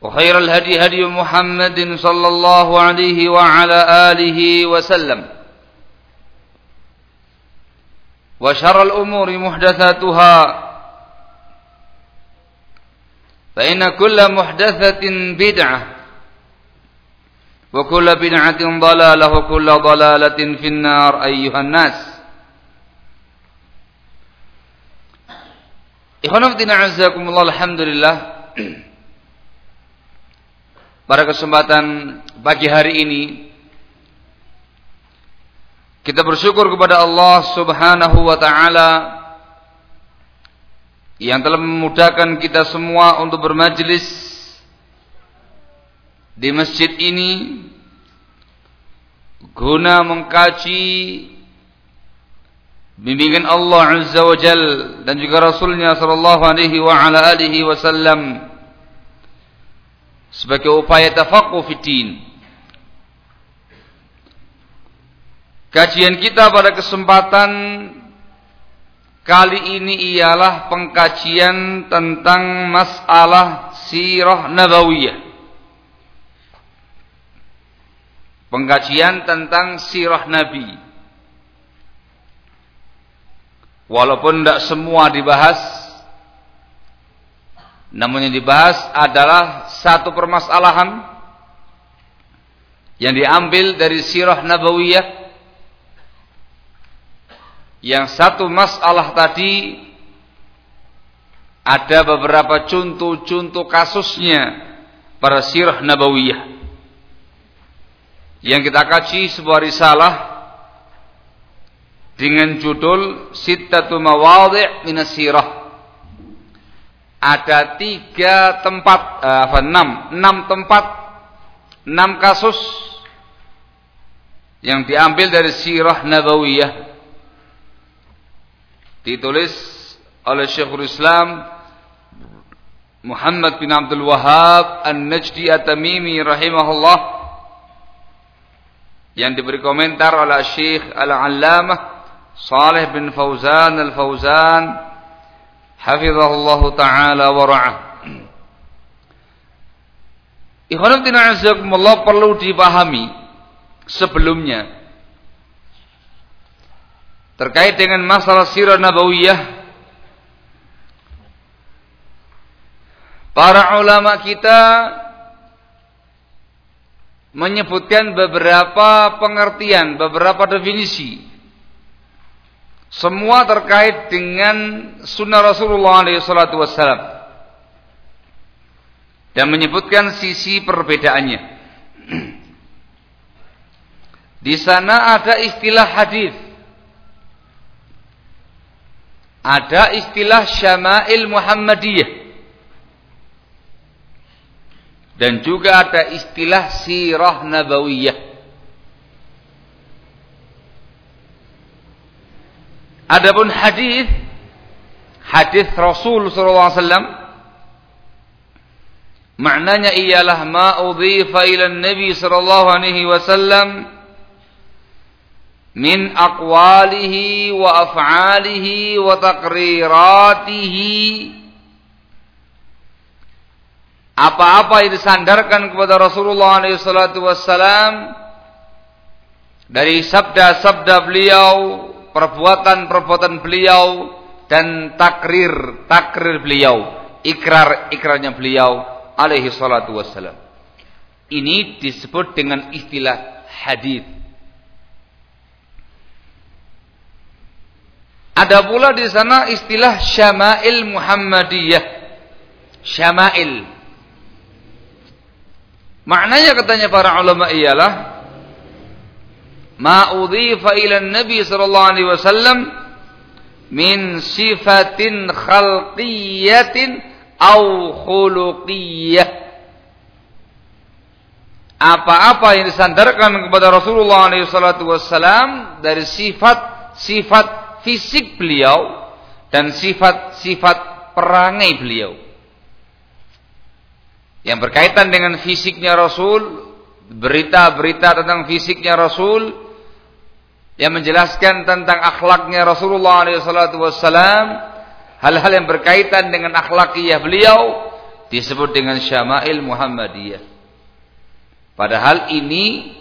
وخير الهدي هدي محمد صلى الله عليه وعلى آله وسلم. وشر الأمور محدثاتها. فإن كل محدثة بدعة. وكل بدعة ضلالة وكل ضلالة في النار أيها الناس. إخوانا عزكم الله الحمد لله. Pada kesempatan pagi hari ini kita bersyukur kepada Allah Subhanahu wa taala yang telah memudahkan kita semua untuk bermajlis di masjid ini guna mengkaji bimbingan Allah Azza wa Jal dan juga Rasulnya sallallahu alaihi wa ala alihi wasallam sebagai upaya tafaqquh fiddin. Kajian kita pada kesempatan kali ini ialah pengkajian tentang masalah sirah nabawiyah. Pengkajian tentang sirah Nabi. Walaupun tidak semua dibahas namun yang dibahas adalah satu permasalahan yang diambil dari sirah nabawiyah. Yang satu masalah tadi ada beberapa contoh-contoh kasusnya pada sirah nabawiyah. Yang kita kaji sebuah risalah dengan judul Sittatu Mawadhi' Sirah ada tiga tempat uh, apa enam. Enam tempat enam kasus yang diambil dari sirah nabawiyah. Ditulis oleh Syekhul Islam Muhammad bin Abdul Wahab An-Najdi At-Tamimi rahimahullah yang diberi komentar oleh Syekh Al-Allamah Saleh bin Fauzan Al-Fauzan hafizahullah taala wa ra'ah. Ikhwanatina azakumullah perlu dipahami sebelumnya terkait dengan masalah sirah nabawiyah para ulama kita menyebutkan beberapa pengertian, beberapa definisi Semua terkait dengan sunnah Rasulullah SAW dan menyebutkan sisi perbedaannya. Di sana ada istilah hadis. Ada istilah syama'il Muhammadiyah. Dan juga ada istilah sirah nabawiyah. Adapun hadis hadis Rasul sallallahu alaihi wasallam maknanya ialah ma udhifa ila nabi sallallahu alaihi wasallam min aqwalihi wa af'alihi wa taqriratihi. Apa-apa yang disandarkan kepada Rasulullah SAW dari sabda-sabda beliau, perbuatan-perbuatan beliau dan takrir takrir beliau, ikrar-ikrarnya beliau alaihi salatu wassalam. Ini disebut dengan istilah hadis. Ada pula di sana istilah syama'il Muhammadiyah. Syama'il. Maknanya katanya para ulama ialah ma ila Nabi sallallahu alaihi wasallam min sifatin khalqiyatin au khuluqiyah. Apa-apa yang disandarkan kepada Rasulullah SAW dari sifat-sifat fisik beliau dan sifat-sifat perangai beliau. Yang berkaitan dengan fisiknya Rasul, berita-berita tentang fisiknya Rasul yang menjelaskan tentang akhlaknya Rasulullah SAW, hal-hal yang berkaitan dengan akhlakiyah beliau disebut dengan syama'il Muhammadiyah. Padahal ini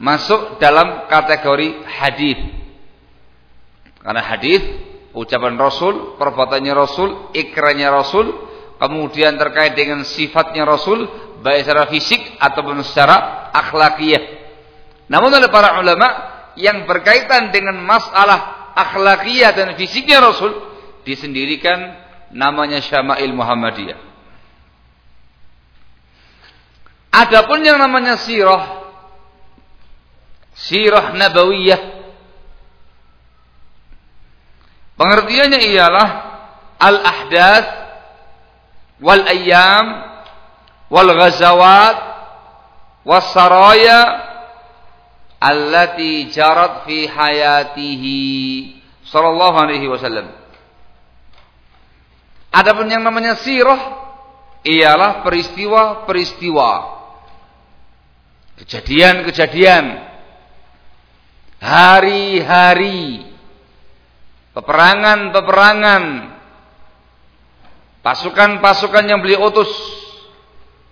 masuk dalam kategori hadis. Karena hadis, ucapan Rasul, perbuatannya Rasul, ikrarnya Rasul, kemudian terkait dengan sifatnya Rasul, baik secara fisik ataupun secara akhlakiyah. Namun oleh para ulama yang berkaitan dengan masalah akhlakiyah dan fisiknya Rasul disendirikan namanya Syama'il Muhammadiyah. Adapun yang namanya sirah, sirah nabawiyah, Pengertiannya ialah al-ahdath wal ayyam wal ghazawat was saraya allati jarat fi hayatihi. Sallallahu alaihi wasallam. Adapun yang namanya sirah ialah peristiwa-peristiwa. Kejadian-kejadian. Hari-hari. Peperangan-peperangan, pasukan-pasukan yang beliau utus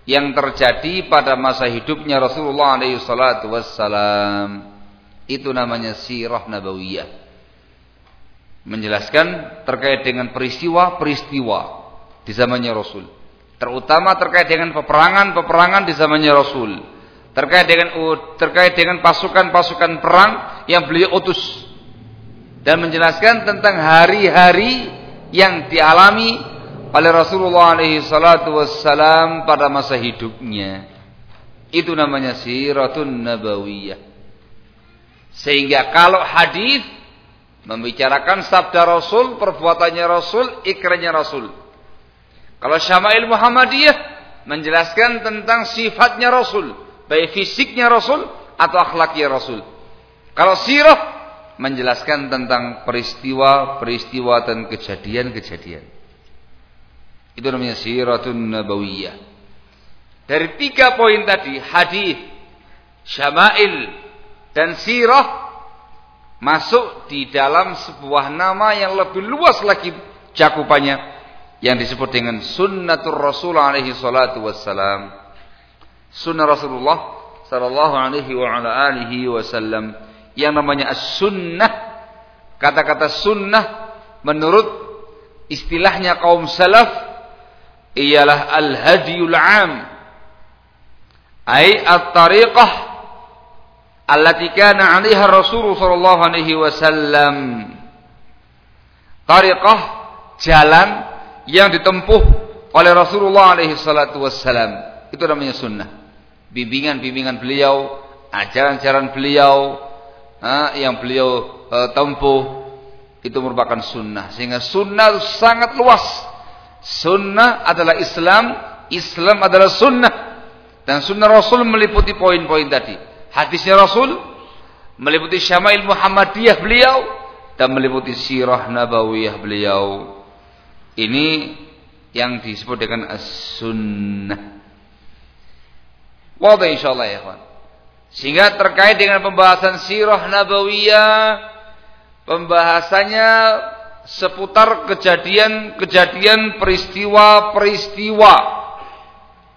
yang terjadi pada masa hidupnya Rasulullah wassalam. Itu namanya sirah nabawiyah. Menjelaskan terkait dengan peristiwa-peristiwa di zamannya Rasul. Terutama terkait dengan peperangan-peperangan di zamannya Rasul. Terkait dengan terkait dengan pasukan-pasukan perang yang beliau utus dan menjelaskan tentang hari-hari yang dialami oleh Rasulullah alaihi salatu wassalam pada masa hidupnya. Itu namanya siratun nabawiyah. Sehingga kalau hadis membicarakan sabda Rasul, perbuatannya Rasul, ikrarnya Rasul. Kalau Syama'il Muhammadiyah menjelaskan tentang sifatnya Rasul, baik fisiknya Rasul atau akhlaknya Rasul. Kalau sirah menjelaskan tentang peristiwa-peristiwa dan kejadian-kejadian. Itu namanya siratun nabawiyah. Dari tiga poin tadi, hadis, syama'il, dan sirah masuk di dalam sebuah nama yang lebih luas lagi cakupannya yang disebut dengan sunnatul rasul alaihi salatu wassalam. Sunnah Rasulullah sallallahu alaihi wa ala alihi wasallam yang namanya as-sunnah. Kata-kata sunnah menurut istilahnya kaum salaf ialah al-hadiyul am. Ai at-tariqah allati kana 'alaiha Rasul sallallahu alaihi wasallam. tariqah jalan yang ditempuh oleh Rasulullah alaihi salatu wassalam. Itu namanya sunnah. Bimbingan-bimbingan beliau, ajaran-ajaran beliau yang beliau uh, tempuh itu merupakan sunnah. Sehingga sunnah sangat luas. Sunnah adalah Islam, Islam adalah sunnah. Dan sunnah Rasul meliputi poin-poin tadi. Hadisnya Rasul meliputi syama'il Muhammadiyah beliau dan meliputi sirah nabawiyah beliau. Ini yang disebut dengan as-sunnah. Wadah insyaallah ya kawan. Sehingga terkait dengan pembahasan sirah nabawiyah pembahasannya seputar kejadian-kejadian peristiwa-peristiwa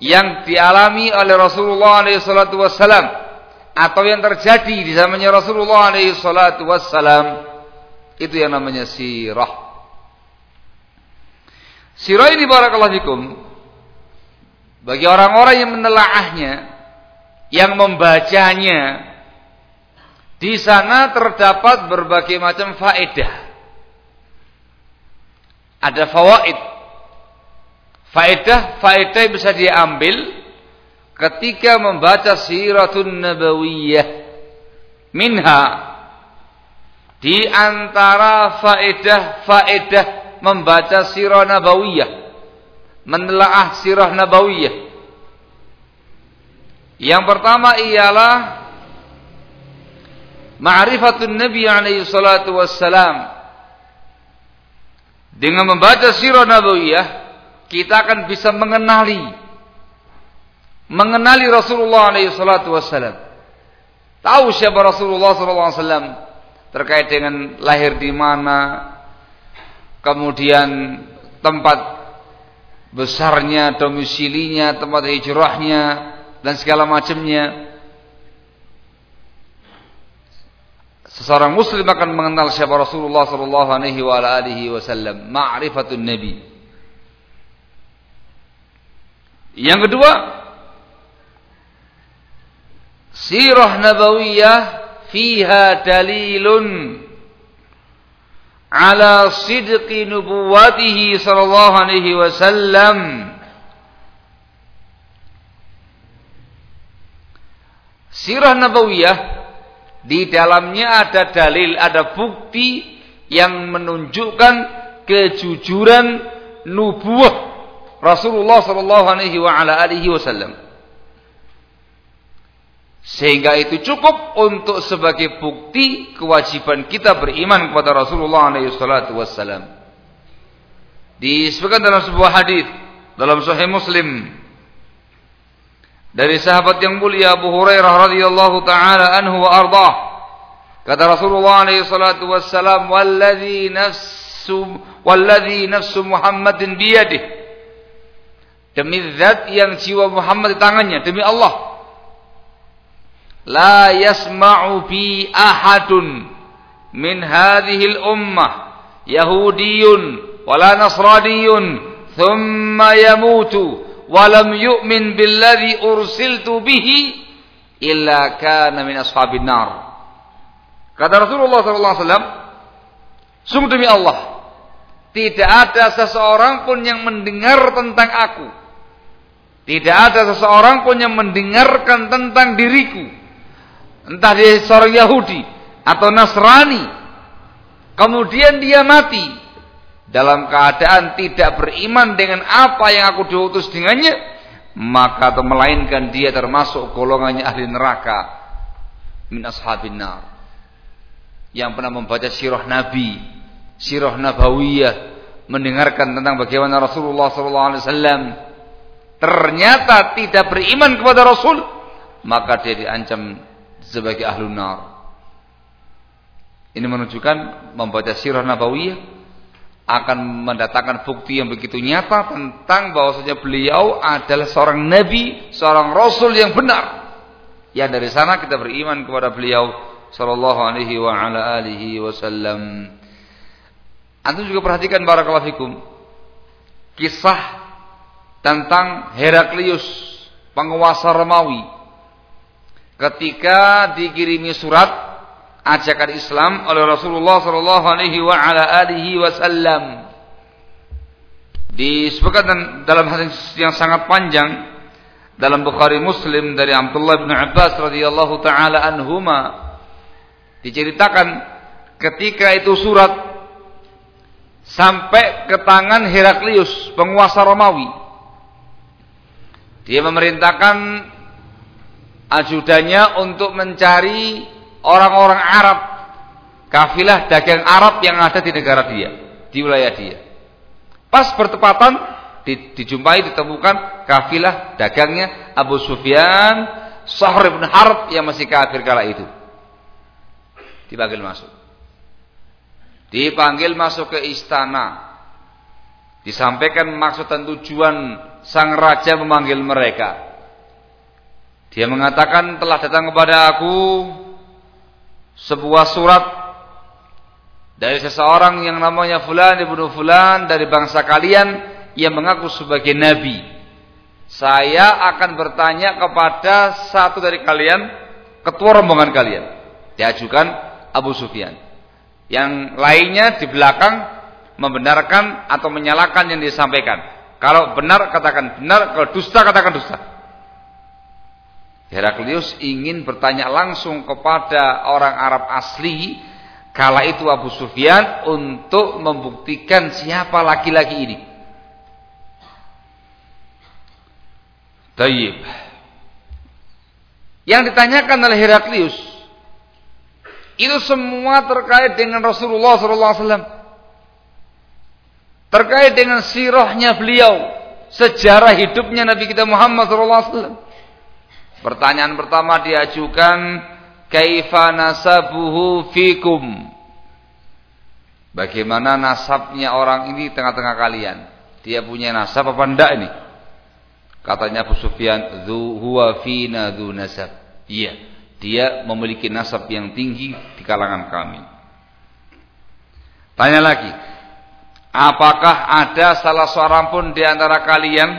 yang dialami oleh Rasulullah SAW atau yang terjadi di zamannya Rasulullah SAW itu yang namanya sirah. Sirah ini barakallahu fikum bagi orang-orang yang menelaahnya, yang membacanya, di sana terdapat berbagai macam faedah. Ada fawaid. Faedah, faedah bisa diambil ketika membaca siratun nabawiyah. Minha di antara faedah-faedah membaca sirah nabawiyah. Menelaah sirah nabawiyah. Yang pertama ialah ma'rifatun Nabi alaihi salatu wassalam. Dengan membaca sirah nabawiyah, kita akan bisa mengenali mengenali Rasulullah alaihi wassalam. Tahu siapa Rasulullah sallallahu alaihi wasallam terkait dengan lahir di mana, kemudian tempat besarnya, domisilinya, tempat hijrahnya dan segala macamnya. Seseorang muslim akan mengenal siapa Rasulullah sallallahu alaihi wa alihi wasallam, ma'rifatun nabi. Yang kedua, sirah nabawiyah fiha dalilun ala sidqi nubuwatihi sallallahu alaihi wasallam. Sirah nabawiyah di dalamnya ada dalil, ada bukti yang menunjukkan kejujuran nubuah Rasulullah sallallahu alaihi wasallam. Sehingga itu cukup untuk sebagai bukti kewajiban kita beriman kepada Rasulullah alaihi wasallam. Disebutkan dalam sebuah hadis dalam Sahih Muslim dari sahabat yang mulia Abu Hurairah radhiyallahu taala anhu wa kata Rasulullah alaihi salatu wassalam walladzi nafsu walladzi nafsu Muhammadin biyadihi demi zat yang jiwa Muhammad di tangannya demi Allah. La yasma'u bi ahadun min hadhihi al-ummah yahudiyyun wala nasraniyyun thumma yamutu walam yu'min billadhi ursiltu bihi illa kana min ashabin nar. Kata Rasulullah sallallahu alaihi wasallam, sungguh demi Allah, tidak ada seseorang pun yang mendengar tentang aku. Tidak ada seseorang pun yang mendengarkan tentang diriku. Entah dia seorang Yahudi atau Nasrani. Kemudian dia mati dalam keadaan tidak beriman dengan apa yang aku diutus dengannya, maka atau melainkan dia termasuk golongannya ahli neraka min ashabin nar. Yang pernah membaca sirah Nabi, sirah Nabawiyah, mendengarkan tentang bagaimana Rasulullah SAW ternyata tidak beriman kepada Rasul, maka dia diancam sebagai ahli nar. Ini menunjukkan membaca sirah Nabawiyah akan mendatangkan bukti yang begitu nyata tentang bahwasanya beliau adalah seorang nabi, seorang rasul yang benar. Yang dari sana kita beriman kepada beliau sallallahu alaihi wa ala alihi wasallam. Antum juga perhatikan barakallahu fikum kisah tentang Heraklius, penguasa Romawi. Ketika dikirimi surat ajakan Islam oleh Rasulullah sallallahu alaihi wa ala alihi wasallam. Disebutkan dalam hadis yang sangat panjang dalam Bukhari Muslim dari Abdullah bin Abbas radhiyallahu taala anhuma diceritakan ketika itu surat sampai ke tangan Heraklius penguasa Romawi dia memerintahkan ajudannya untuk mencari orang-orang Arab, kafilah dagang Arab yang ada di negara dia, di wilayah dia. Pas bertepatan di, dijumpai ditemukan kafilah dagangnya Abu Sufyan, Sahr bin Harb yang masih kafir kala itu. Dipanggil masuk. Dipanggil masuk ke istana. Disampaikan maksud dan tujuan sang raja memanggil mereka. Dia mengatakan telah datang kepada aku sebuah surat dari seseorang yang namanya Fulan ibnu Fulan dari bangsa kalian yang mengaku sebagai nabi. Saya akan bertanya kepada satu dari kalian, ketua rombongan kalian. Diajukan Abu Sufyan. Yang lainnya di belakang membenarkan atau menyalahkan yang disampaikan. Kalau benar katakan benar, kalau dusta katakan dusta. Heraklius ingin bertanya langsung kepada orang Arab asli kala itu Abu Sufyan untuk membuktikan siapa laki-laki ini. Tayyib. Yang ditanyakan oleh Heraklius itu semua terkait dengan Rasulullah SAW. Terkait dengan sirahnya beliau, sejarah hidupnya Nabi kita Muhammad SAW Pertanyaan pertama diajukan kaifa nasabuhu fikum? Bagaimana nasabnya orang ini tengah-tengah kalian? Dia punya nasab apa enggak ini? Katanya Abu Sufyan, "Dzu fina dzu nasab." Iya, dia memiliki nasab yang tinggi di kalangan kami. Tanya lagi, apakah ada salah seorang pun di antara kalian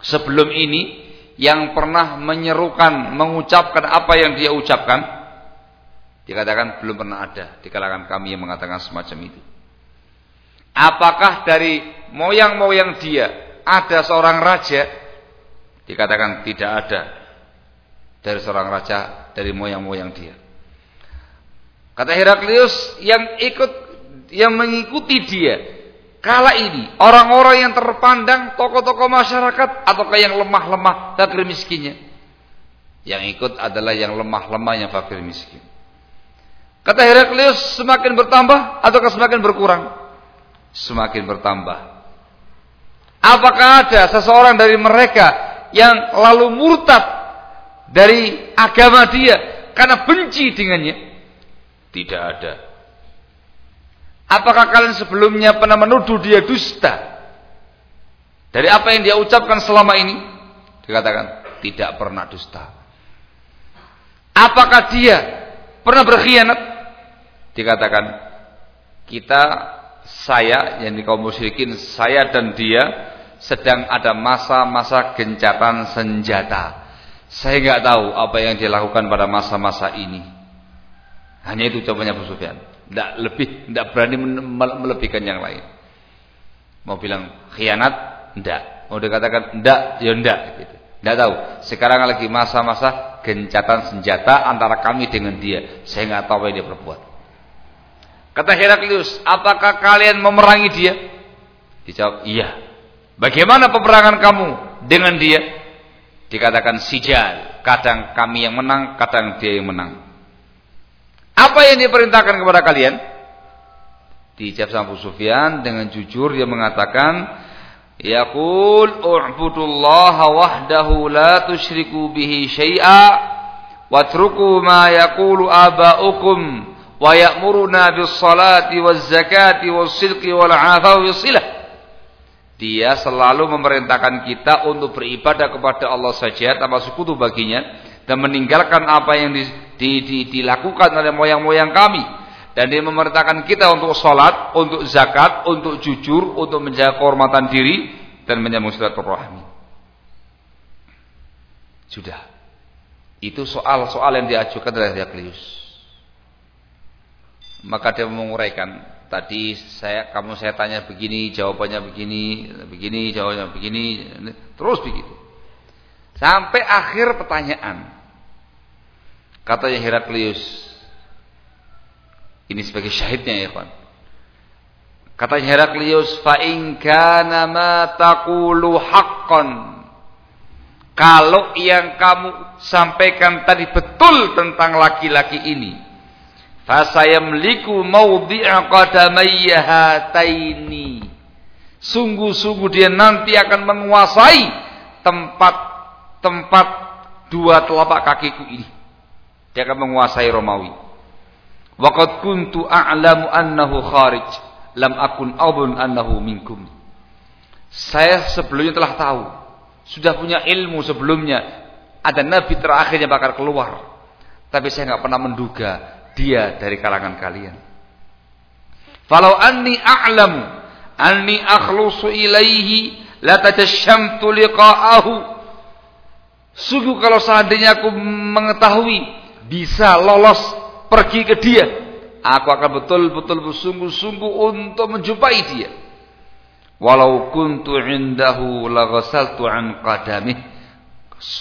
sebelum ini yang pernah menyerukan, mengucapkan apa yang dia ucapkan? Dikatakan belum pernah ada di kalangan kami yang mengatakan semacam itu. Apakah dari moyang-moyang dia ada seorang raja? Dikatakan tidak ada dari seorang raja dari moyang-moyang dia. Kata Heraklius yang ikut yang mengikuti dia Kala ini orang-orang yang terpandang tokoh-tokoh masyarakat ataukah yang lemah-lemah fakir miskinnya? Yang ikut adalah yang lemah-lemah yang fakir miskin. Kata Heraklius semakin bertambah ataukah semakin berkurang? Semakin bertambah. Apakah ada seseorang dari mereka yang lalu murtad dari agama dia karena benci dengannya? Tidak ada. Apakah kalian sebelumnya pernah menuduh dia dusta? Dari apa yang dia ucapkan selama ini? Dikatakan tidak pernah dusta. Apakah dia pernah berkhianat? Dikatakan kita saya yang kaum musyrikin saya dan dia sedang ada masa-masa gencatan senjata. Saya nggak tahu apa yang dilakukan pada masa-masa ini. Hanya itu jawabannya Abu Sufyan. Tidak lebih, tidak berani melebihkan yang lain. Mau bilang khianat, tidak. Mau dikatakan tidak, ya tidak. Gitu. Tidak tahu. Sekarang lagi masa-masa gencatan senjata antara kami dengan dia. Saya nggak tahu apa yang dia perbuat. Kata Heraklius, apakah kalian memerangi dia? Dijawab, iya. Bagaimana peperangan kamu dengan dia? Dikatakan sijal. Kadang kami yang menang, kadang dia yang menang. Apa yang diperintahkan kepada kalian? Dijawab sama Abu Sufyan dengan jujur dia mengatakan, Yaqul u'budullaha wahdahu la tusyriku bihi syai'a watruku ma yaqulu aba'ukum wa ya'muruna bis salati waz zakati was sidqi wal 'afawi silah. Dia selalu memerintahkan kita untuk beribadah kepada Allah saja tanpa sekutu baginya dan meninggalkan apa yang di, di, di, dilakukan oleh moyang-moyang kami dan dia memerintahkan kita untuk sholat, untuk zakat, untuk jujur, untuk menjaga kehormatan diri dan menyambung silaturahmi. Sudah. Itu soal-soal yang diajukan oleh Heraklius. Maka dia menguraikan, tadi saya kamu saya tanya begini, jawabannya begini, begini, jawabannya begini, terus begitu. Sampai akhir pertanyaan. Katanya Heraklius, ini sebagai syahidnya ya kawan. Katanya Heraklius, fa in kana ma taqulu haqqan. Kalau yang kamu sampaikan tadi betul tentang laki-laki ini, Fasayamliku mawdi'a qadamayya hataini. Sungguh-sungguh dia nanti akan menguasai tempat-tempat dua telapak kakiku ini. Dia akan menguasai Romawi. Waqad kuntu a'lamu annahu kharij. Lam akun abun annahu minkum. Saya sebelumnya telah tahu. Sudah punya ilmu sebelumnya. Ada nabi terakhir yang bakal keluar. Tapi saya nggak pernah menduga dia dari kalangan kalian. Falau anni a'lamu anni akhlusu ilaihi la tajashamtu liqa'ahu. Sungguh kalau seandainya aku mengetahui bisa lolos pergi ke dia, aku akan betul-betul bersungguh-sungguh untuk menjumpai dia. Walau kuntu indahu la ghasaltu an qadamih.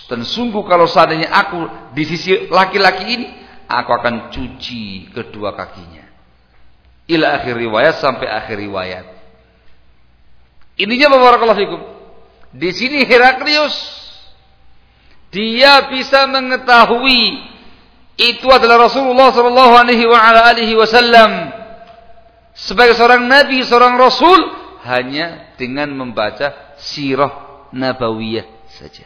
Dan sungguh kalau seandainya aku di sisi laki-laki ini, aku akan cuci kedua kakinya. Ila akhir riwayat sampai akhir riwayat. Ininya barakallahu fikum. Di sini Heraklius dia bisa mengetahui itu adalah Rasulullah sallallahu alaihi wasallam sebagai seorang nabi, seorang rasul hanya dengan membaca sirah nabawiyah saja.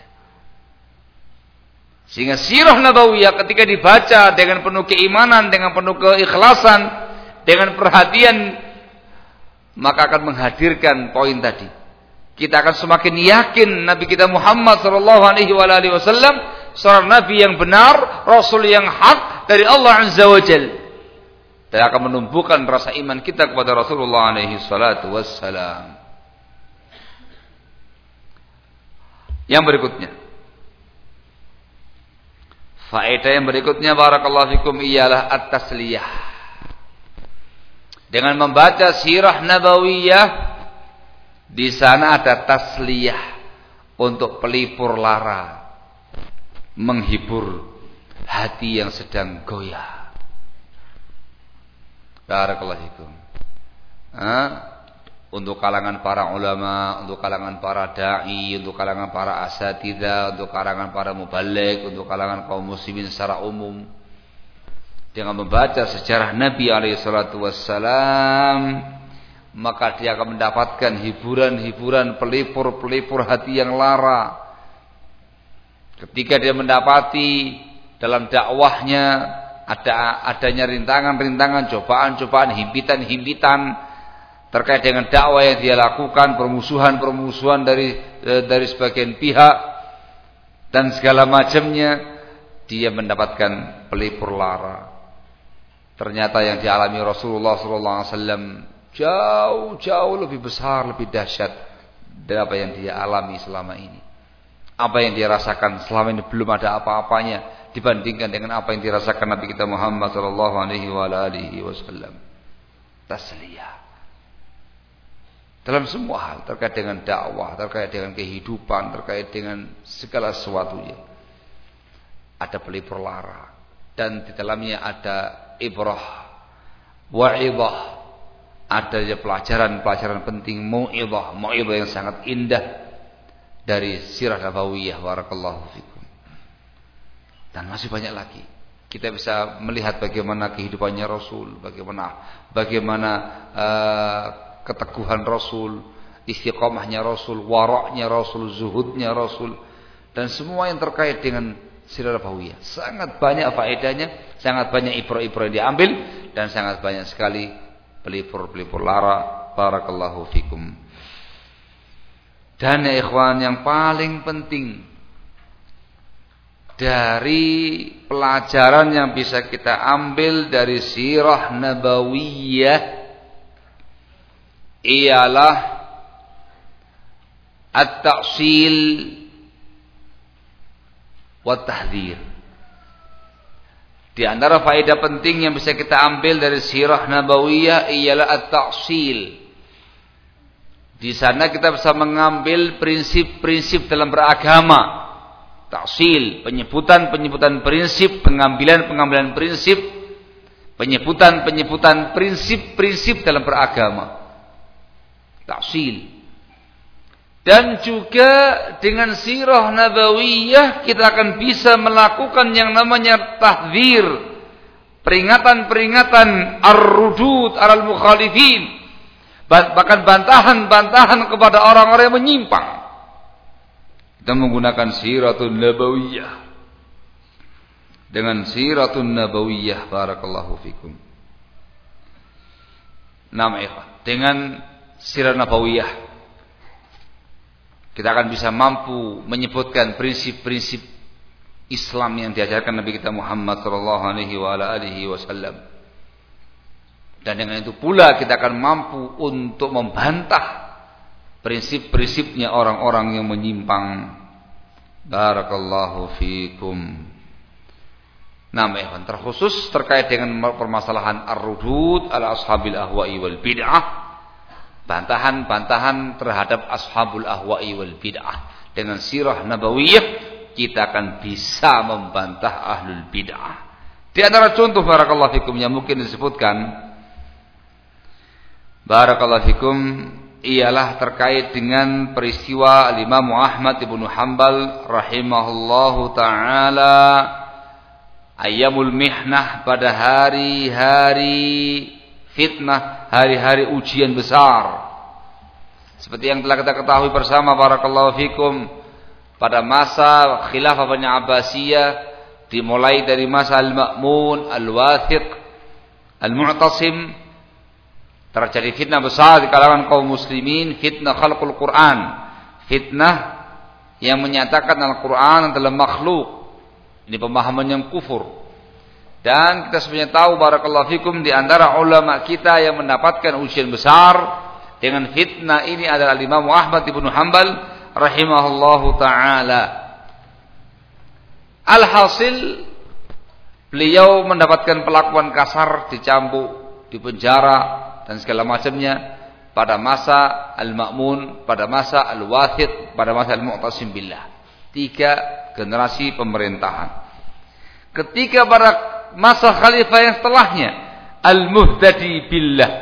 Sehingga sirah nabawiyah ketika dibaca dengan penuh keimanan, dengan penuh keikhlasan, dengan perhatian, maka akan menghadirkan poin tadi. Kita akan semakin yakin Nabi kita Muhammad sallallahu alaihi wasallam seorang nabi yang benar, rasul yang hak dari Allah Azza wa Jal. Dan akan menumbuhkan rasa iman kita kepada Rasulullah alaihi salatu wassalam. Yang berikutnya. Faedah yang berikutnya barakallahu fikum ialah at-tasliyah. Dengan membaca sirah nabawiyah di sana ada tasliyah untuk pelipur lara, menghibur hati yang sedang goyah. Barakallahu fikum untuk kalangan para ulama, untuk kalangan para dai, untuk kalangan para asatidah, untuk kalangan para mubalik, untuk kalangan kaum muslimin secara umum. Dengan membaca sejarah Nabi alaihi salatu wassalam, maka dia akan mendapatkan hiburan-hiburan pelipur-pelipur hati yang lara. Ketika dia mendapati dalam dakwahnya ada adanya rintangan-rintangan, cobaan-cobaan, himpitan-himpitan, terkait dengan dakwah yang dia lakukan, permusuhan-permusuhan dari e, dari sebagian pihak dan segala macamnya, dia mendapatkan pelipur lara. Ternyata yang dialami Rasulullah SAW jauh-jauh lebih besar, lebih dahsyat dari apa yang dia alami selama ini. Apa yang dia rasakan selama ini belum ada apa-apanya dibandingkan dengan apa yang dirasakan Nabi kita Muhammad sallallahu alaihi wasallam. Tasliyah dalam semua hal terkait dengan dakwah, terkait dengan kehidupan, terkait dengan segala sesuatunya. Ada pelipur lara dan di dalamnya ada ibrah, wa'idah, ada pelajaran-pelajaran penting, mu'idah, mu'idah yang sangat indah dari sirah nabawiyah barakallahu fikum. Dan masih banyak lagi. Kita bisa melihat bagaimana kehidupannya Rasul, bagaimana bagaimana uh, keteguhan Rasul, istiqomahnya Rasul, waraknya Rasul, zuhudnya Rasul, dan semua yang terkait dengan sirah nabawiyah. Sangat banyak faedahnya, sangat banyak ibro-ibro yang diambil, dan sangat banyak sekali pelipur-pelipur lara. Barakallahu fikum. Dan ya ikhwan yang paling penting dari pelajaran yang bisa kita ambil dari sirah nabawiyah ialah at-ta'sil wa tahdhir. Di antara faedah penting yang bisa kita ambil dari sirah nabawiyah ialah at-ta'sil. Di sana kita bisa mengambil prinsip-prinsip dalam beragama. Ta'sil, penyebutan-penyebutan prinsip, pengambilan-pengambilan prinsip, penyebutan-penyebutan prinsip-prinsip dalam beragama. Ta'sil. Dan juga dengan sirah nabawiyah kita akan bisa melakukan yang namanya tahdir. Peringatan-peringatan ar-rudud al mukhalifin. Bahkan bantahan-bantahan kepada orang-orang yang menyimpang. Kita menggunakan siratun nabawiyah. Dengan siratun nabawiyah. Barakallahu fikum. Nama Dengan sirat nabawiyah kita akan bisa mampu menyebutkan prinsip-prinsip Islam yang diajarkan Nabi kita Muhammad sallallahu alaihi wasallam. Dan dengan itu pula kita akan mampu untuk membantah prinsip-prinsipnya orang-orang yang menyimpang. Barakallahu fikum. Nah, ehwan terkhusus terkait dengan permasalahan ar-rudud ala ashabil ahwa'i wal bid'ah bantahan-bantahan terhadap ashabul ahwa'i wal bid'ah. Dengan sirah nabawiyah kita akan bisa membantah ahlul bid'ah. Di antara contoh barakallahu fikum yang mungkin disebutkan barakallahu fikum ialah terkait dengan peristiwa Imam Ahmad ibnu Hambal rahimahullahu taala ayamul mihnah pada hari-hari fitnah, hari-hari ujian besar. Seperti yang telah kita ketahui bersama barakallahu fikum pada masa khilafah Bani Abbasiyah dimulai dari masa Al-Ma'mun, Al-Wathiq, Al-Mu'tasim terjadi fitnah besar di kalangan kaum muslimin, fitnah khalqul Quran, fitnah yang menyatakan Al-Quran adalah makhluk. Ini pemahaman yang kufur. Dan kita sebenarnya tahu barakallahu fikum di antara ulama kita yang mendapatkan ujian besar dengan fitnah ini adalah Imam Ahmad bin Hanbal rahimahullahu taala. Alhasil beliau mendapatkan perlakuan kasar, dicambuk, dipenjara dan segala macamnya pada masa Al-Ma'mun, pada masa Al-Wathid, pada masa Al-Mu'tasim billah. Tiga generasi pemerintahan. Ketika pada masa khalifah yang setelahnya al-muhtadi billah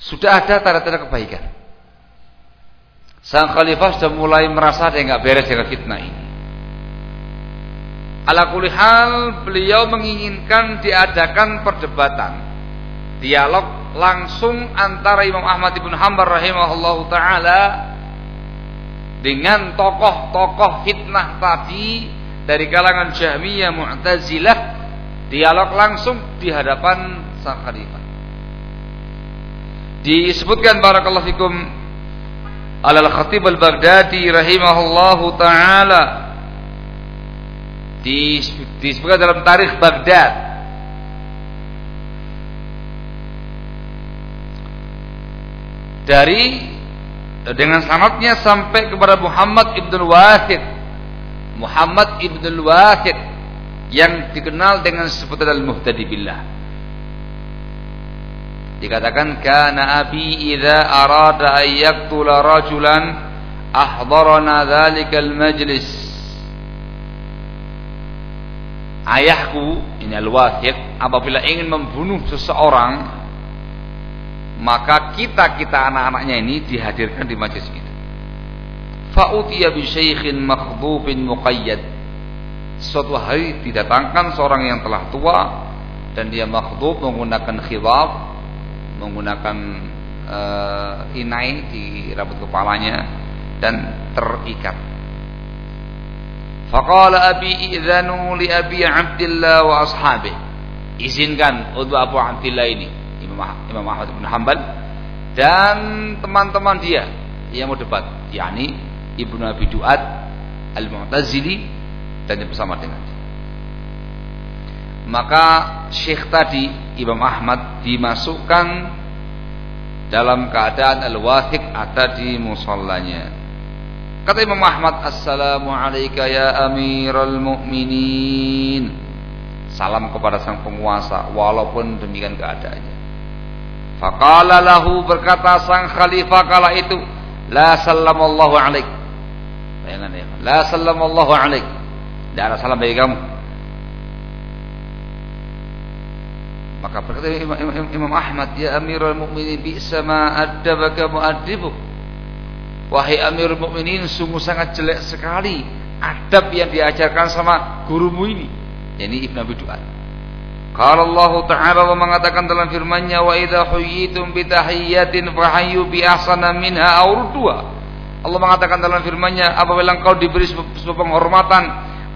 sudah ada tanda-tanda kebaikan sang khalifah sudah mulai merasa dia nggak beres dengan fitnah ini ala kulihal beliau menginginkan diadakan perdebatan dialog langsung antara Imam Ahmad ibn Hanbal rahimahullahu taala dengan tokoh-tokoh fitnah tadi dari kalangan Jahmiyah Mu'tazilah dialog langsung di hadapan sang khalifah. Disebutkan barakallahu fikum Al-Khatib Al-Baghdadi rahimahullahu taala disebutkan dalam tarikh Baghdad. Dari dengan sanatnya sampai kepada Muhammad ibn Wahid. Muhammad ibn Wahid yang dikenal dengan sebutan al-muhtadi billah. Dikatakan kana abi idza arada an rajulan ahdarana dzalikal majlis ayahku ini al-wahid apabila ingin membunuh seseorang maka kita-kita anak-anaknya ini dihadirkan di majlis itu. Fa'utiya bi syaikhin makhdubin muqayyad. Suatu hari didatangkan seorang yang telah tua dan dia makhdub menggunakan khilaf, menggunakan uh, inai di rambut kepalanya dan terikat. Faqala abi idzanu li abi Abdullah wa ashabih. Izinkan untuk Abu Abdullah ini Imam Ahmad bin Hanbal dan teman-teman dia yang mau debat, yakni Ibnu Abi Duat Al-Mu'tazili dan yang bersama dengan dia. Maka Syekh tadi Imam Ahmad dimasukkan dalam keadaan al-wathiq ada di musallanya. Kata Imam Ahmad, Assalamu alayka ya amiral mu'minin. Salam kepada sang penguasa, walaupun demikian keadaannya. Faqala lahu berkata sang khalifah kala itu, La sallamallahu alaik. Bayangan ya. La sallamallahu alaik. Tidak ada salam bagi kamu. Maka berkata Imam, Imam, Imam Ahmad, Ya Amirul Mukminin, bi'sa ma adabaka mu'adibuk. Wahai Amirul Mukminin, sungguh sangat jelek sekali adab yang diajarkan sama gurumu ini. Yani Ibn Abi Duat. Kalau Allah Ta'ala mengatakan dalam firman-Nya wa idza huyitum bi tahiyyatin fahayyu bi ahsana minha aw Allah mengatakan dalam firman-Nya apabila engkau diberi sebuah penghormatan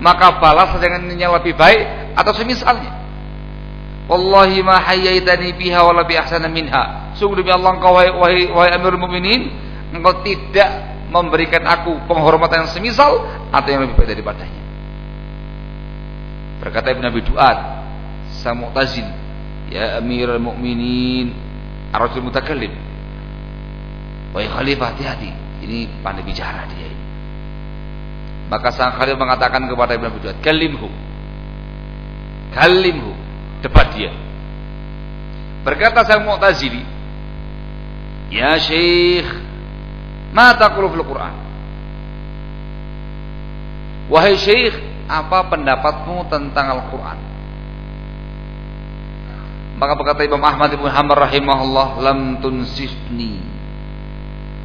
maka balas dengan yang lebih baik atau semisalnya. Wallahi ma hayyaitani biha wala bi ahsana minha. Sungguh demi Allah engkau wahai, wahai, wahai Amirul Mukminin engkau tidak memberikan aku penghormatan yang semisal atau yang lebih baik daripadanya. Berkata Ibn Abi Duat, sang Mu'tazil, ya Amirul Mukminin, Ar-Rajul Mutakallim. Wahai khalifah hati-hati, ini pandai bicara dia ini. Maka sang khalifah mengatakan kepada Ibn Abi Duat, "Kalimhu." Kalimhu, debat dia. Berkata sang Mu'tazili, "Ya Syekh, Ma taqulu fil Quran? Wahai Syekh, apa pendapatmu tentang Al-Quran? Maka berkata Imam Ahmad bin Hanbal rahimahullah, lam tunsifni.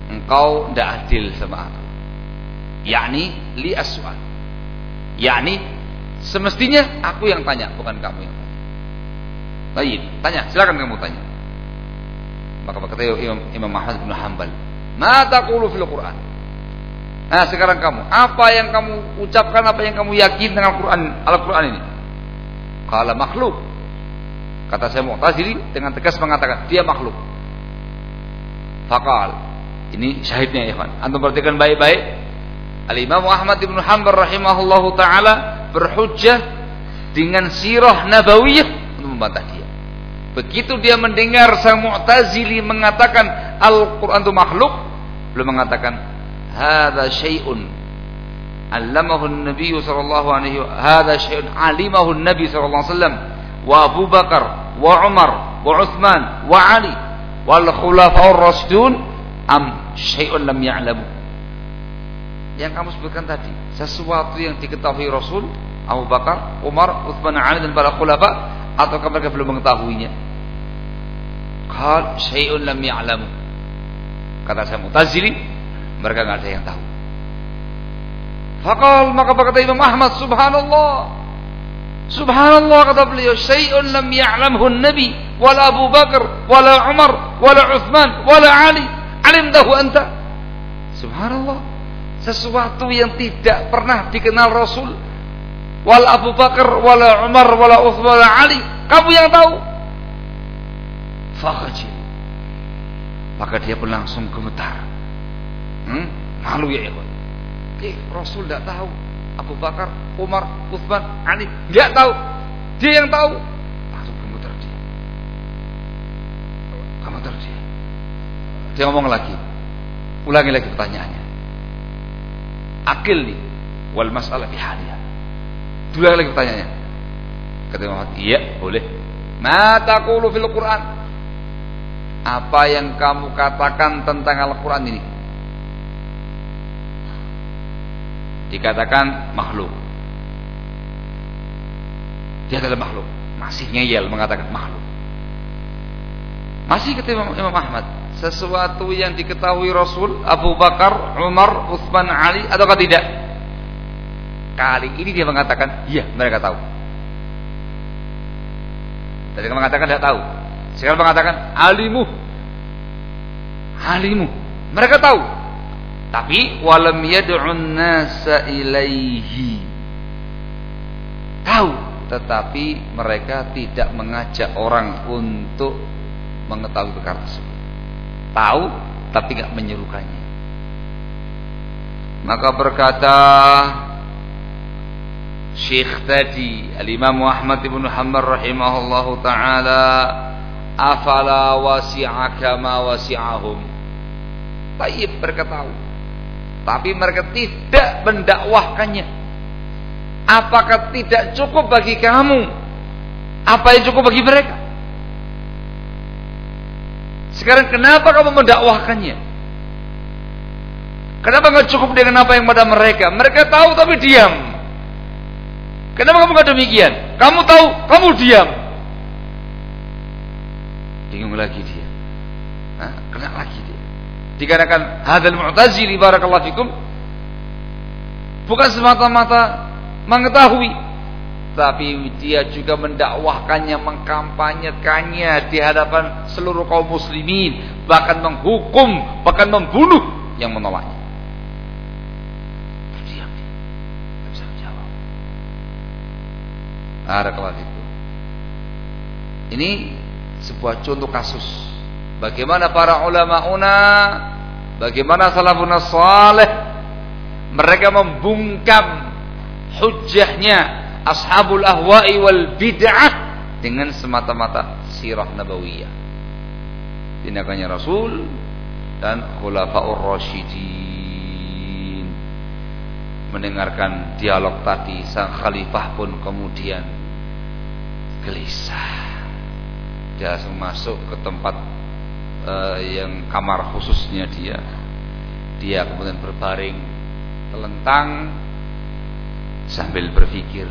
Engkau tidak adil sama aku. Yakni li aswal. Yakni semestinya aku yang tanya, bukan kamu yang tanya. Baik, tanya, silakan kamu tanya. Maka berkata Imam, Imam Ahmad bin Hanbal, Ma taqulu fil Quran? Nah, sekarang kamu, apa yang kamu ucapkan, apa yang kamu yakin dengan Al-Quran, Al-Quran ini? Kalau makhluk. Kata saya Mu'tazili dengan tegas mengatakan dia makhluk. Fakal. Ini syahidnya ya kan. Antum perhatikan baik-baik. Al-Imam Ahmad bin Hanbal rahimahullahu taala berhujjah dengan sirah nabawiyah untuk membantah dia. Begitu dia mendengar sang Mu'tazili mengatakan Al-Quran itu makhluk, belum mengatakan hadza syai'un allamahu an-nabiy sallallahu alaihi hadza syai'un alimahu an-nabi sallallahu alaihi wasallam wa Abu Bakar wa Umar wa Utsman wa Ali wal khulafa'ur rasyidun am syai'un lam ya'lamu yang kamu sebutkan tadi sesuatu yang diketahui Rasul Abu Bakar, Umar, Utsman, Ali dan para khulafa ataukah mereka belum mengetahuinya? Qal syai'un lam ya'lamu. Kata saya Mu'tazili, mereka enggak ada yang tahu. Faqal maka berkata Imam Ahmad subhanallah. Subhanallah kata beliau, syai'un lam ya'lamhu nabi wala Abu Bakar wala Umar wala Uthman wala Ali. Alimtahu anta? Subhanallah. Sesuatu yang tidak pernah dikenal Rasul wal Abu Bakar wala Umar wala Uthman wala Ali kamu yang tahu fakhajil maka dia pun langsung gemetar. Hmm? malu ya ikhwan. Eh, Rasul tidak tahu. Abu Bakar, Umar, Uthman, Ali tidak tahu. Dia yang tahu. Langsung gemetar dia. Gemetar dia. Dia ngomong lagi. Ulangi lagi pertanyaannya. Akil nih wal masalah bihaliya Dua lagi pertanyaannya. Kata Muhammad, iya boleh. Mata taqulu fil Quran? Apa yang kamu katakan tentang Al-Quran ini? Dikatakan makhluk. Dia adalah makhluk. Masih ngeyel mengatakan makhluk. Masih kata Imam, Ahmad. Sesuatu yang diketahui Rasul Abu Bakar, Umar, Utsman, Ali ataukah tidak? Kali ini dia mengatakan, iya mereka tahu. Tadi mengatakan tidak tahu. Sekarang mengatakan alimu. Alimu. Mereka tahu. Tapi walam yad'un nasa ilaihi. Tahu, tetapi mereka tidak mengajak orang untuk mengetahui perkara tersebut. Tahu, tapi tidak menyerukannya. Maka berkata Syekh tadi Al-Imam Ahmad bin Hanbal rahimahullahu taala afala wasi'aka ma wasi'ahum Taib mereka tahu tapi mereka tidak mendakwahkannya. Apakah tidak cukup bagi kamu? Apa yang cukup bagi mereka? Sekarang kenapa kamu mendakwahkannya? Kenapa nggak cukup dengan apa yang pada mereka? Mereka tahu tapi diam. Kenapa kamu nggak demikian? Kamu tahu, kamu diam. Bingung lagi dia. Hah? Kena lagi dia. Dikarenakan hadal mu'tazili barakallahu fikum bukan semata-mata mengetahui tapi dia juga mendakwahkannya, mengkampanyekannya di hadapan seluruh kaum muslimin, bahkan menghukum, bahkan membunuh yang menolaknya. Dia, bisa menjawab. Barakallahu. Ini sebuah contoh kasus. Bagaimana para ulama una bagaimana salafun saleh mereka membungkam hujjahnya ashabul ahwa'i wal bid'ah dengan semata-mata sirah nabawiyah. Tindakannya Rasul dan khulafaur rasyidin. Mendengarkan dialog tadi sang khalifah pun kemudian gelisah dia langsung masuk ke tempat uh, yang kamar khususnya dia. Dia kemudian berbaring telentang sambil berpikir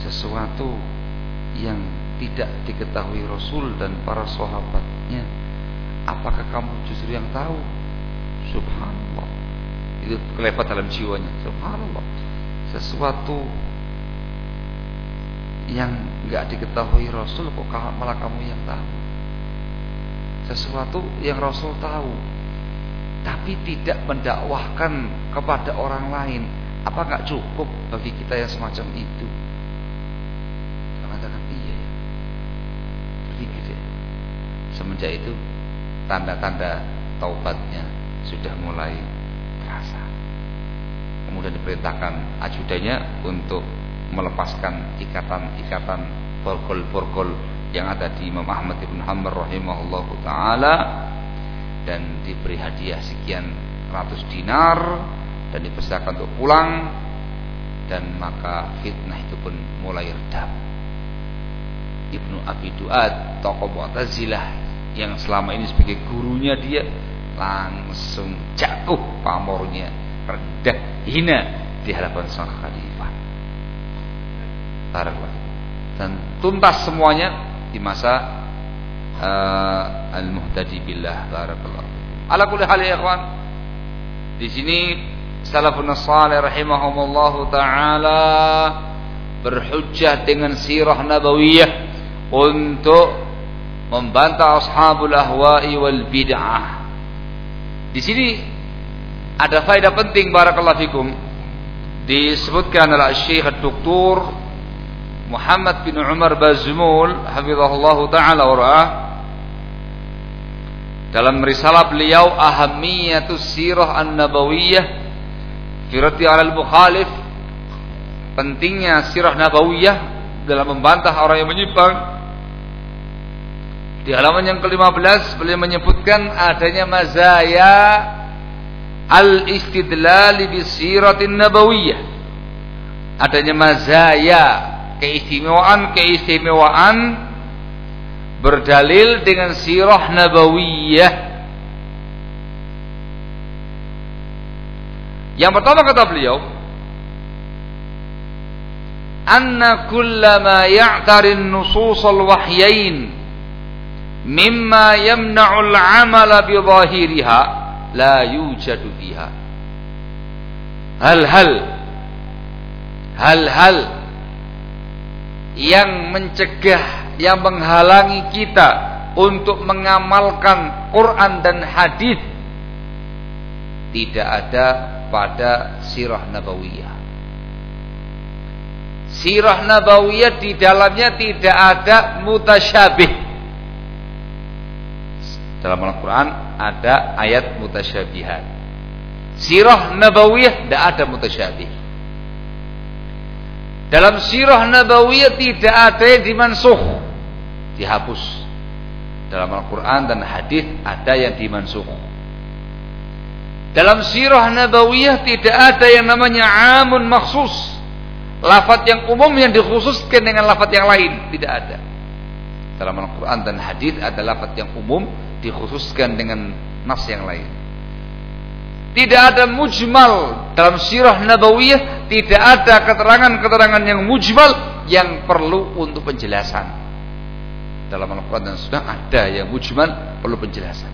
sesuatu yang tidak diketahui Rasul dan para sahabatnya. Apakah kamu justru yang tahu? Subhanallah. Itu kelepat dalam jiwanya. Subhanallah. Sesuatu yang nggak diketahui Rasul kok malah kamu yang tahu? Sesuatu yang Rasul tahu tapi tidak mendakwahkan kepada orang lain. Apa nggak cukup bagi kita yang semacam itu? Mengatakan iya ya berpikir ya. Semenjak itu tanda-tanda taubatnya sudah mulai terasa. Kemudian diperintahkan ajudannya untuk melepaskan ikatan-ikatan borgol-borgol yang ada di Imam Ahmad bin Hanbal rahimahullahu taala dan diberi hadiah sekian ratus dinar dan dipersilakan untuk pulang dan maka fitnah itu pun mulai redam. Ibnu Abi Duad tokoh Mu'tazilah yang selama ini sebagai gurunya dia langsung jatuh pamornya rendah hina di hadapan sang khalifah dan tuntas semuanya di masa uh, al-muhtadi billah barakallahu ala kulli ya ikhwan di sini salafun salih rahimahumullah taala berhujjah dengan sirah nabawiyah untuk membantah ashabul ahwa'i wal bid'ah di sini ada faedah penting barakallahu fikum disebutkan oleh Syekh Dr. Muhammad bin Umar Bazmul hafizahullah taala wa dalam risalah beliau Ahamiyatus Sirah An-Nabawiyah Firati al-Mukhalif pentingnya sirah nabawiyah dalam membantah orang yang menyimpang. Di halaman yang ke-15 beliau menyebutkan adanya mazaya al-istidlal bi nabawiyah. Adanya mazaya keistimewaan-keistimewaan berdalil dengan sirah nabawiyah. Yang pertama kata beliau, anna kullama ya'tari nusus al-wahyain mimma yamna'u al-'amala bi dhahiriha la yujadu fiha. Hal-hal hal-hal yang mencegah, yang menghalangi kita untuk mengamalkan Quran dan hadis tidak ada pada sirah nabawiyah. Sirah nabawiyah di dalamnya tidak ada mutasyabih. Dalam Al-Quran ada ayat mutasyabihat. Sirah nabawiyah tidak ada mutasyabih. Dalam sirah nabawiyah tidak ada yang dimansuh, dihapus. Dalam Al-Quran dan hadis ada yang dimansuh. Dalam sirah nabawiyah tidak ada yang namanya amun maksus. Lafat yang umum yang dikhususkan dengan lafat yang lain tidak ada. Dalam Al-Quran dan hadis ada lafat yang umum dikhususkan dengan nas yang lain. Tidak ada mujmal dalam sirah nabawiyah, tidak ada keterangan-keterangan yang mujmal yang perlu untuk penjelasan. Dalam Al-Quran dan Sunnah ada yang mujmal perlu penjelasan.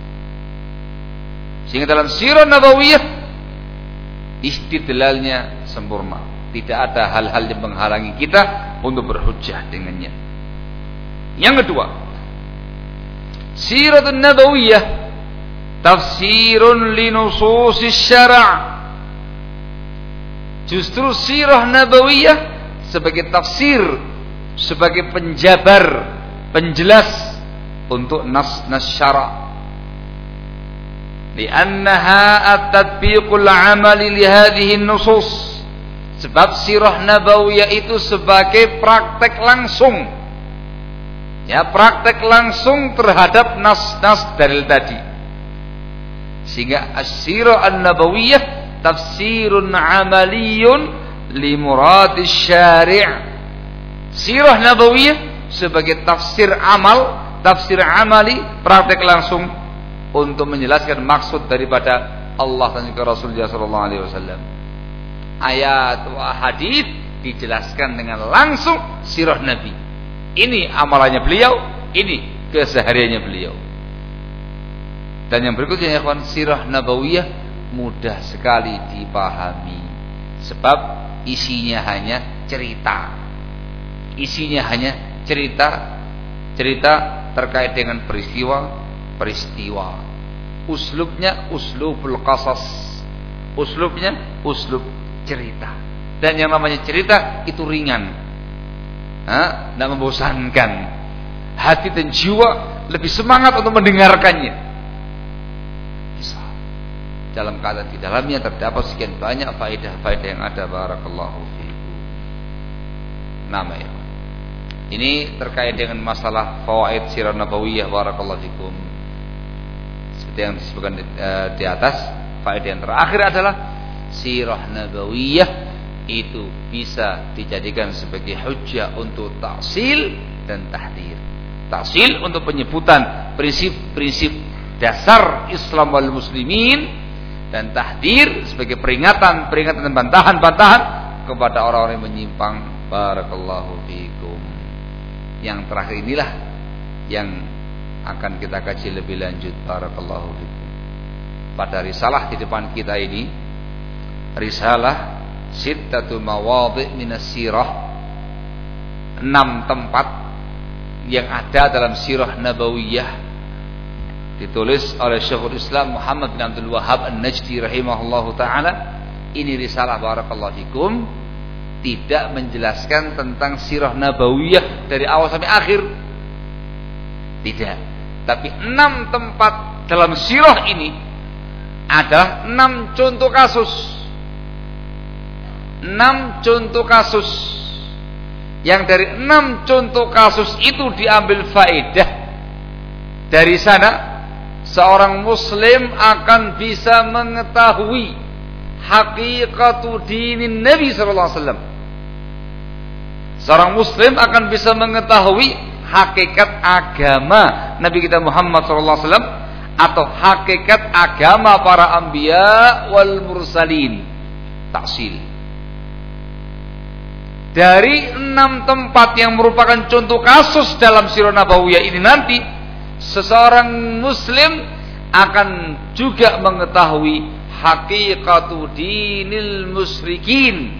Sehingga dalam sirah nabawiyah istidlalnya sempurna. Tidak ada hal-hal yang menghalangi kita untuk berhujjah dengannya. Yang kedua, siratun nabawiyah tafsirun linususis syara' Justru sirah nabawiyah sebagai tafsir, sebagai penjabar, penjelas untuk nas-nas syara. Liannaha at-tatbiqul amali li hadhihi nusus. Sebab sirah nabawiyah itu sebagai praktek langsung. Ya, praktek langsung terhadap nas-nas dalil tadi sehingga as-sirah an-nabawiyah tafsirun amaliyun li muradis syari' sirah nabawiyah sebagai tafsir amal tafsir amali praktek langsung untuk menjelaskan maksud daripada Allah dan juga Rasulullah sallallahu alaihi wasallam. Ayat wa hadis dijelaskan dengan langsung sirah Nabi. Ini amalannya beliau, ini kesehariannya beliau. Dan yang berikutnya ya kawan, sirah nabawiyah mudah sekali dipahami. Sebab isinya hanya cerita. Isinya hanya cerita cerita terkait dengan peristiwa peristiwa. Uslubnya uslubul qasas. Uslubnya uslub cerita. Dan yang namanya cerita itu ringan. Tidak membosankan. Hati dan jiwa lebih semangat untuk mendengarkannya. Dalam keadaan di dalamnya terdapat sekian banyak faedah-faedah yang ada. Barakallahu fiikum. Nama ya. Ini terkait dengan masalah fawaid sirah nabawiyah barakallahu fikum seperti yang disebutkan di, uh, di atas faedah yang terakhir adalah sirah nabawiyah itu bisa dijadikan sebagai hujjah untuk taksil dan tahdir. Taksil untuk penyebutan prinsip-prinsip dasar Islam wal muslimin dan tahdir sebagai peringatan, peringatan dan bantahan-bantahan kepada orang-orang yang menyimpang. Barakallahu fiikum. Yang terakhir inilah yang akan kita kaji lebih lanjut barakallahu fikum. Pada risalah di depan kita ini risalah sittatu mawadhi minas sirah enam tempat yang ada dalam sirah nabawiyah ditulis oleh Syekhul Islam Muhammad bin Abdul Wahab An-Najdi rahimahullahu taala ini risalah barakallahu fikum tidak menjelaskan tentang sirah nabawiyah dari awal sampai akhir tidak tapi enam tempat dalam sirah ini adalah enam contoh kasus. Enam contoh kasus. Yang dari enam contoh kasus itu diambil faedah. Dari sana seorang muslim akan bisa mengetahui hakikatu dinin Nabi sallallahu alaihi wasallam. Seorang muslim akan bisa mengetahui hakikat agama Nabi kita Muhammad SAW atau hakikat agama para anbiya wal mursalin taksil dari enam tempat yang merupakan contoh kasus dalam sirah nabawiyah ini nanti seseorang muslim akan juga mengetahui hakikatu dinil musyrikin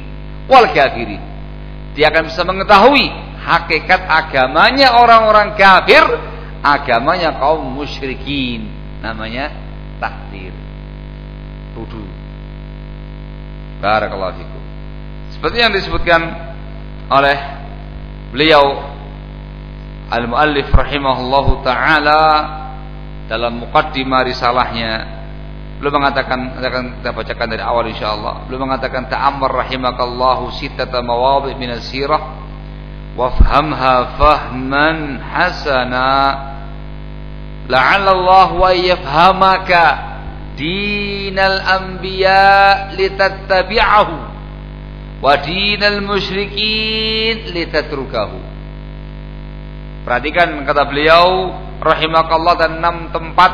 wal kafirin dia akan bisa mengetahui hakikat agamanya orang-orang kafir, agamanya kaum musyrikin. Namanya takdir. Tuduh. Barakallahu fikum. Seperti yang disebutkan oleh beliau Al-Muallif rahimahullahu taala dalam mukaddimah risalahnya belum mengatakan akan kita bacakan dari awal insyaallah. belum mengatakan ta'ammar rahimakallahu sittata mawadhi' min sirah wafhamha fahman hasana la'alla Allah wa yafhamaka dinal anbiya litattabi'ahu wa dinal musyrikin litatrukahu Perhatikan kata beliau rahimakallah dan enam tempat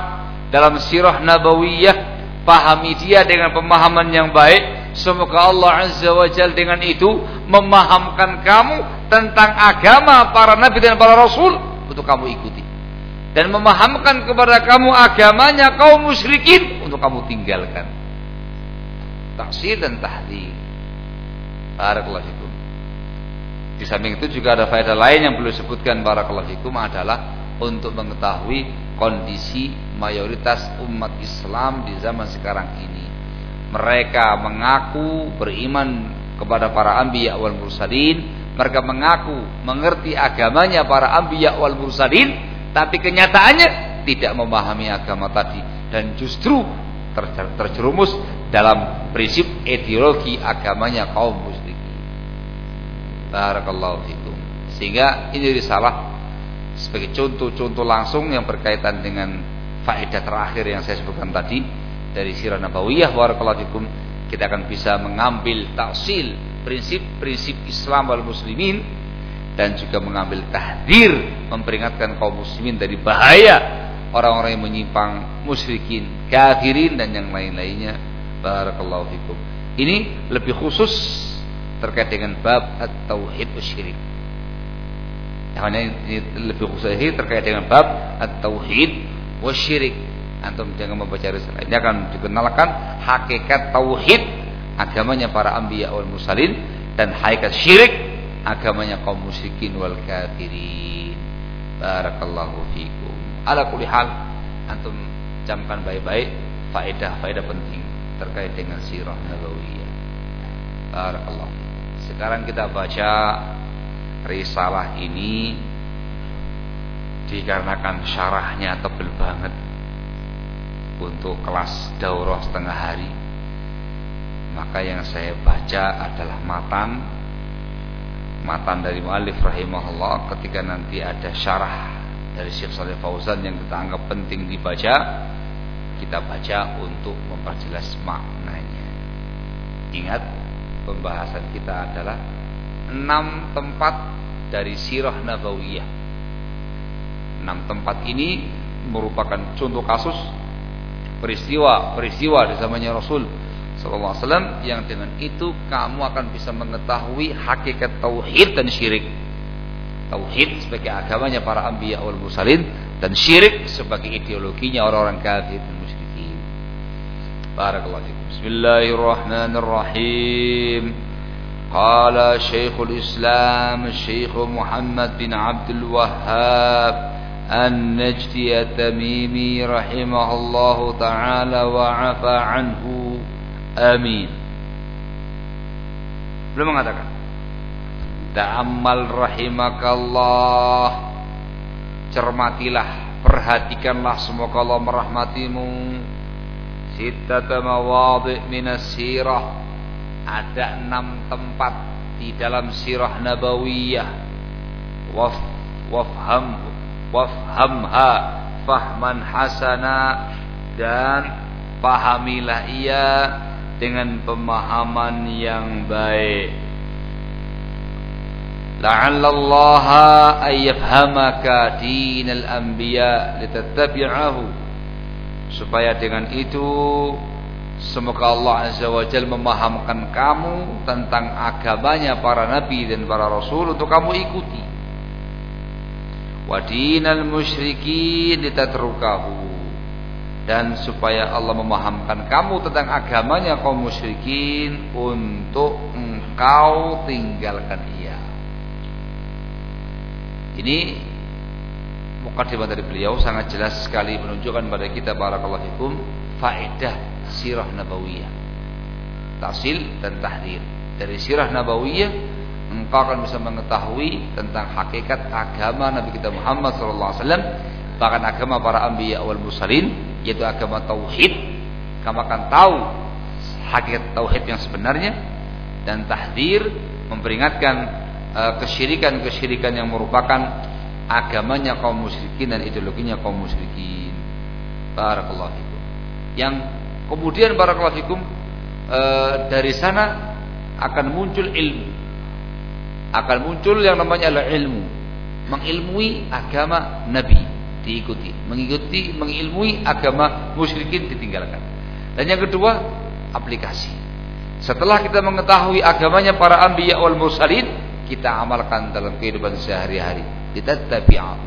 dalam sirah nabawiyah pahami dia dengan pemahaman yang baik semoga Allah azza wa dengan itu memahamkan kamu tentang agama para nabi dan para rasul untuk kamu ikuti dan memahamkan kepada kamu agamanya kaum musyrikin untuk kamu tinggalkan. Taksir dan tahdir. Barakallahu. Di samping itu juga ada faedah lain yang perlu disebutkan barakallahu fikum adalah untuk mengetahui kondisi mayoritas umat Islam di zaman sekarang ini. Mereka mengaku beriman kepada para anbiya wal mursalin, mereka mengaku mengerti agamanya para anbiya wal mursalin, tapi kenyataannya tidak memahami agama tadi dan justru terjerumus dalam prinsip ideologi agamanya kaum musyrikin. Barakallahu fikum. Sehingga ini risalah sebagai contoh-contoh langsung yang berkaitan dengan faedah terakhir yang saya sebutkan tadi dari sirah nabawiyah barakallahu fikum kita akan bisa mengambil taksil prinsip-prinsip Islam wal muslimin dan juga mengambil tahdir memperingatkan kaum muslimin dari bahaya orang-orang yang menyimpang musyrikin, kafirin dan yang lain-lainnya. Barakallahu fikum. Ini lebih khusus terkait dengan bab at-tauhid syirik. Hanya ini lebih khusus ini terkait dengan bab at-tauhid syirik. Antum jangan membaca risalah. Ini akan dikenalkan hakikat tauhid agamanya para anbiya wal mursalin dan hakikat syirik agamanya kaum musyrikin wal kafirin. Barakallahu fikum. Ala kulli hal antum camkan baik-baik faedah-faedah penting terkait dengan sirah nabawiyah. Barakallahu. Sekarang kita baca risalah ini dikarenakan syarahnya tebel banget untuk kelas daurah setengah hari. Maka yang saya baca adalah matan matan dari mu'alif rahimahullah ketika nanti ada syarah dari Syekh Saleh Fauzan yang kita anggap penting dibaca kita baca untuk memperjelas maknanya. Ingat pembahasan kita adalah enam tempat dari sirah nabawiyah enam tempat ini merupakan contoh kasus peristiwa-peristiwa di zamannya Rasul sallallahu alaihi wasallam yang dengan itu kamu akan bisa mengetahui hakikat tauhid dan syirik. Tauhid sebagai agamanya para anbiya wal mursalin dan syirik sebagai ideologinya orang-orang kafir بارك الله فيكم. بسم الله الرحمن الرحيم. قال شيخ الإسلام الشيخ محمد بن عبد الوهاب النجدي التميمي رحمه الله تعالى وعفى عنه. أمين. Belum mengatakan تعمل رحمك الله cermatilah perhatikanlah semoga Allah merahmatimu. Sittata mawadhi minas sirah. Ada enam tempat di dalam sirah nabawiyah. Waf wafham wafhamha fahman hasana dan pahamilah ia dengan pemahaman yang baik. La'allallaha ayyafhamaka dinal anbiya litattabi'ahu. Supaya dengan itu semoga Allah Azza wa Jalla memahamkan kamu tentang agamanya para nabi dan para rasul untuk kamu ikuti. Wa dinal musyrikin litatrukahu dan supaya Allah memahamkan kamu tentang agamanya kaum musyrikin untuk engkau tinggalkan ia. Ini mukadimah dari beliau sangat jelas sekali menunjukkan pada kita barakallahu fikum faedah sirah nabawiyah. Tasil dan tahdir. Dari sirah nabawiyah engkau akan bisa mengetahui tentang hakikat agama Nabi kita Muhammad sallallahu alaihi wasallam bahkan agama para anbiya wal mursalin yaitu agama tauhid kamu akan tahu hakikat tauhid yang sebenarnya dan tahdir memperingatkan uh, kesyirikan-kesyirikan yang merupakan agamanya kaum musyrikin dan ideologinya kaum musyrikin. Barakallahu fikum. Yang Kemudian barakallahu fikum e, dari sana akan muncul ilmu. Akan muncul yang namanya ilmu. Mengilmui agama Nabi diikuti, mengikuti mengilmui agama musyrikin ditinggalkan. Dan yang kedua, aplikasi. Setelah kita mengetahui agamanya para anbiya wal mursalin, kita amalkan dalam kehidupan sehari-hari. Kita tabi'ah.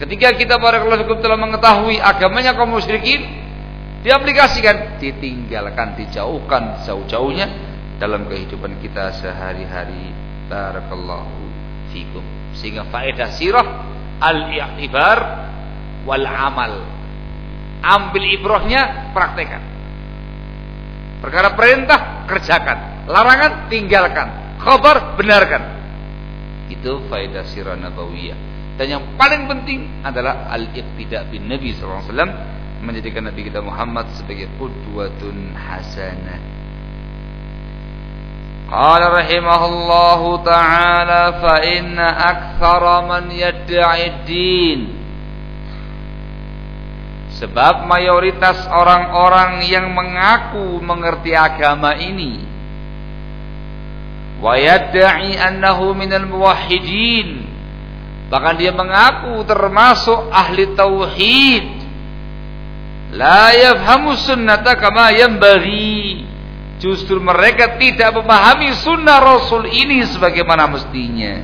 Ketika kita para keluarga telah mengetahui agamanya kaum musyrikin, diaplikasikan, ditinggalkan, dijauhkan jauh-jauhnya dalam kehidupan kita sehari-hari. Barakallahu fikum. Sehingga faedah sirah al-i'tibar wal amal. Ambil ibrahnya, praktekkan. Perkara perintah, kerjakan. Larangan, tinggalkan. Khabar, benarkan. Itu faedah sirah nabawiyah. Dan yang paling penting adalah al-iqtida bin Nabi SAW menjadikan Nabi kita Muhammad sebagai qudwatun hasanah. Qala rahimahullahu ta'ala fa inna aktsara man yad'i din Sebab mayoritas orang-orang yang mengaku mengerti agama ini wa yad'i annahu minal muwahhidin Bahkan dia mengaku termasuk ahli tauhid. La yafhamu sunnata kama bagi. Justru mereka tidak memahami sunnah Rasul ini sebagaimana mestinya.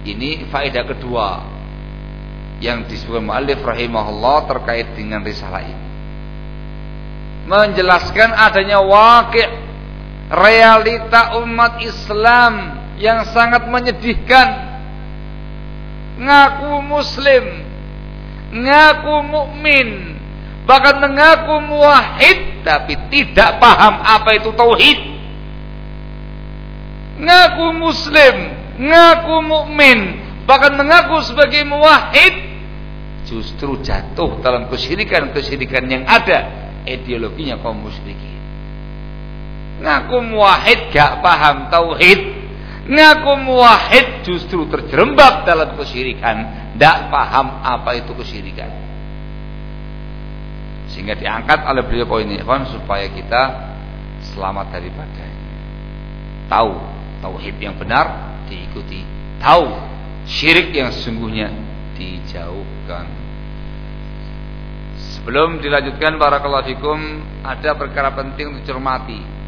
Ini faedah kedua yang disebut muallif rahimahullah terkait dengan risalah ini. Menjelaskan adanya wakil realita umat Islam yang sangat menyedihkan ngaku muslim, ngaku mukmin, bahkan mengaku muwahhid tapi tidak paham apa itu tauhid. Ngaku muslim, ngaku mukmin, bahkan mengaku sebagai muwahhid justru jatuh dalam kesyirikan-kesyirikan yang ada ideologinya kaum musyrikin. Ngaku muwahhid gak paham tauhid, Ngaku muwahid justru terjerembab dalam kesyirikan. Tidak paham apa itu kesyirikan. Sehingga diangkat oleh beliau poin ini supaya kita selamat daripadanya. Tahu tauhid yang benar diikuti. Tahu syirik yang sesungguhnya dijauhkan. Sebelum dilanjutkan barakallahu fikum ada perkara penting untuk cermati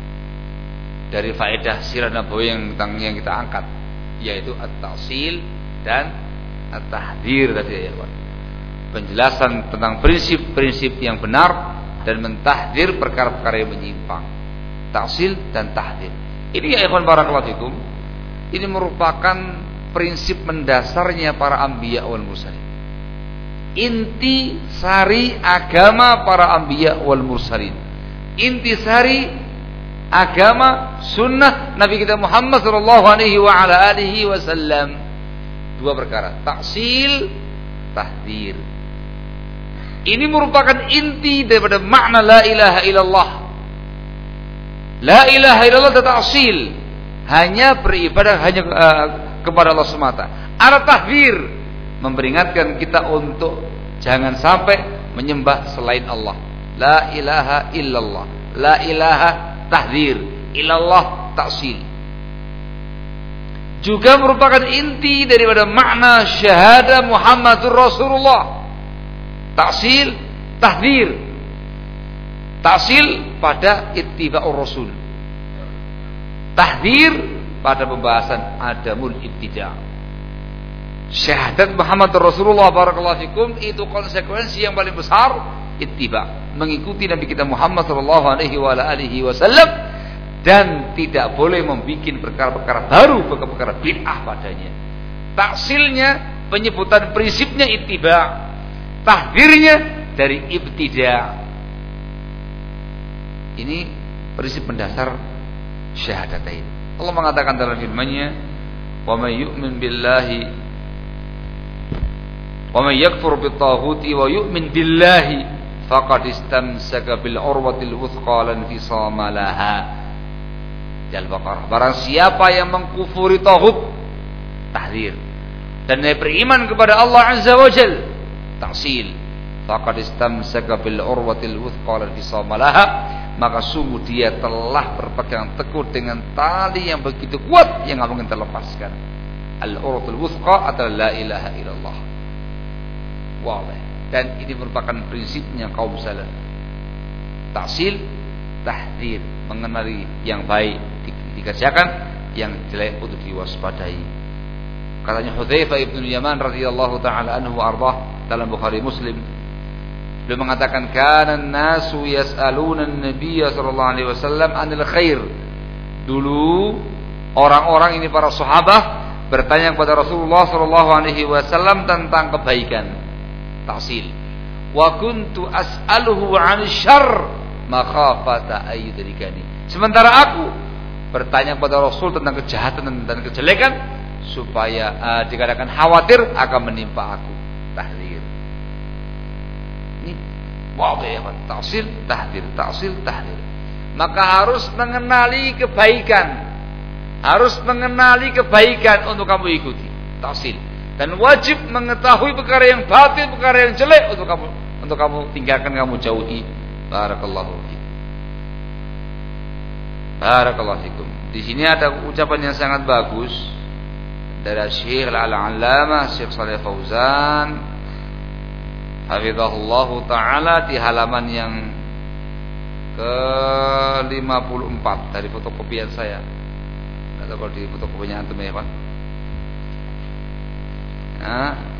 dari faedah sirah nabawi yang yang kita angkat yaitu at-tafsil dan at-tahdir tadi ya. Penjelasan tentang prinsip-prinsip yang benar dan mentahdir perkara-perkara yang menyimpang. Tafsil dan tahdir. Ini ya ikhwan barakallahu fikum. Ini merupakan prinsip mendasarnya para anbiya wal mursalin. Inti sari agama para anbiya wal mursalin. Inti sari agama sunnah Nabi kita Muhammad sallallahu alaihi wa wasallam. Dua perkara, taksil, tahdir. Ini merupakan inti daripada makna la ilaha illallah. La ilaha illallah taksil. Hanya beribadah hanya uh, kepada Allah semata. Ada tahdir memperingatkan kita untuk jangan sampai menyembah selain Allah. La ilaha illallah. La ilaha tahdir ilallah taksil juga merupakan inti daripada makna syahadah Muhammadur Rasulullah. Taksil tahdir. Taksil pada ittiba'ur rasul. Tahdir pada pembahasan adamul ibtida syahadat Muhammad Rasulullah barakallahu fikum itu konsekuensi yang paling besar ittiba, mengikuti Nabi kita Muhammad sallallahu alaihi wasallam dan tidak boleh membuat perkara-perkara baru, perkara-perkara bid'ah padanya. Taksilnya penyebutan prinsipnya ittiba, tahdirnya dari ibtida. Ini prinsip mendasar syahadatain. Allah mengatakan dalam firman-Nya, "Wa may yu'min billahi istamsaka bil urwatil wuthqa lan fisama laha. Al-Baqarah barang siapa yang mengkufuri tauhid tahdir dan dia beriman kepada Allah Azza wa Jal faqad istamsaka bil urwatil wuthqa allati samalaha maka sungguh dia telah berpegang teguh dengan tali yang begitu kuat yang nggak mungkin terlepaskan al urwatul wuthqa adalah la ilaha illallah wallah dan ini merupakan prinsipnya kaum salaf. Taksil tahdir. Mengenali yang baik dikerjakan yang jelek untuk diwaspadai. Katanya Hudzaifah ibnu Yaman radhiyallahu taala anhu ardah dalam Bukhari Muslim. Beliau mengatakan kana nasu yas'aluna an-nabiy sallallahu alaihi wasallam anil khair. Dulu orang-orang ini para sahabat bertanya kepada Rasulullah sallallahu alaihi wasallam tentang kebaikan. Tahsil. Wa kuntu as'aluhu 'an syarr makhafata ayyudrikani. Sementara aku bertanya kepada Rasul tentang kejahatan dan kejelekan supaya uh, dikatakan khawatir akan menimpa aku. Tahlir. Wadih, taksil, tahdir, taksil, tahdir. Maka harus mengenali kebaikan. Harus mengenali kebaikan untuk kamu ikuti. Taksil. Dan wajib mengetahui perkara yang batil, perkara yang jelek untuk kamu untuk kamu tinggalkan, kamu jauhi. Barakallahu. Barakallahu. Di sini ada ucapan yang sangat bagus dari Syekh Al-Allamah Syekh Saleh Fauzan Hafizahullah taala di halaman yang ke-54 dari fotokopian saya. Tahu kalau di fotokopinya antum ya, Pak.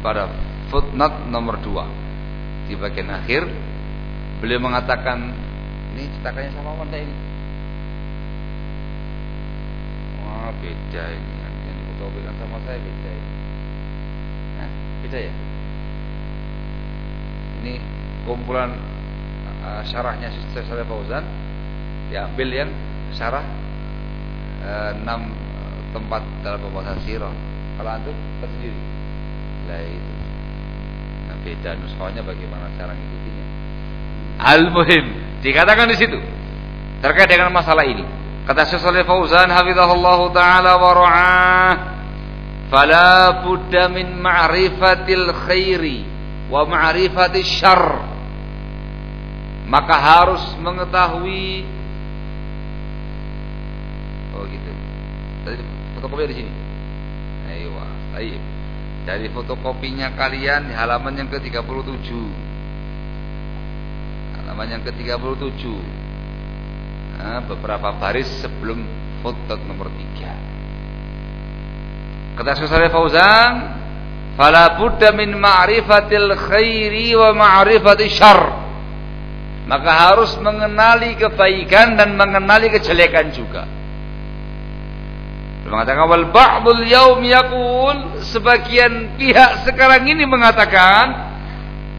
Pada footnote nomor 2 di bagian akhir beliau mengatakan ini cetakannya sama mana ini? Wah, beda ini. Yang difotokopikan sama saya beda ini. Nah, beda ya? ini kumpulan uh, syarahnya Syekh Saleh Fauzan diambil yang syarah uh, enam tempat dalam pembahasan sirah kalau antum tersendiri lah itu. Nah, beda nuskahnya bagaimana cara mengikutinya al-muhim dikatakan di situ terkait dengan masalah ini. Kata Syekh Saleh Fauzan hafizahullah taala wa ra'ah fala budda min ma'rifatil khairi wa ma'rifati syarr. Maka harus mengetahui oh gitu. Tadi fotokopi di sini. Ayo ayo dari fotokopinya kalian di halaman yang ke-37 halaman yang ke-37 nah, beberapa baris sebelum foto nomor 3 kata Syekh Fauzan fala budda min ma'rifatil khairi wa ma'rifati syarr. Maka harus mengenali kebaikan dan mengenali kejelekan juga mengatakan wal ba'dul yaum yaqul sebagian pihak sekarang ini mengatakan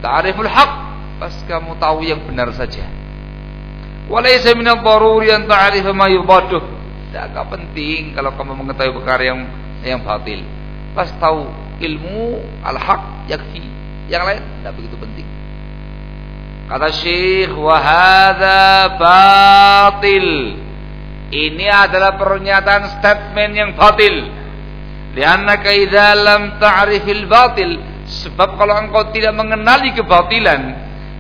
ta'riful haq pas kamu tahu yang benar saja walaysa min ad-daruri an ta'rif ma yubaduh tidak penting kalau kamu mengetahui perkara yang yang batil pas tahu ilmu al-haq yakfi. Yang lain tidak begitu penting. Kata Syekh, wahada batil. Ini adalah pernyataan statement yang batil. Liannaka idza lam ta'rifil batil, sebab kalau engkau tidak mengenali kebatilan,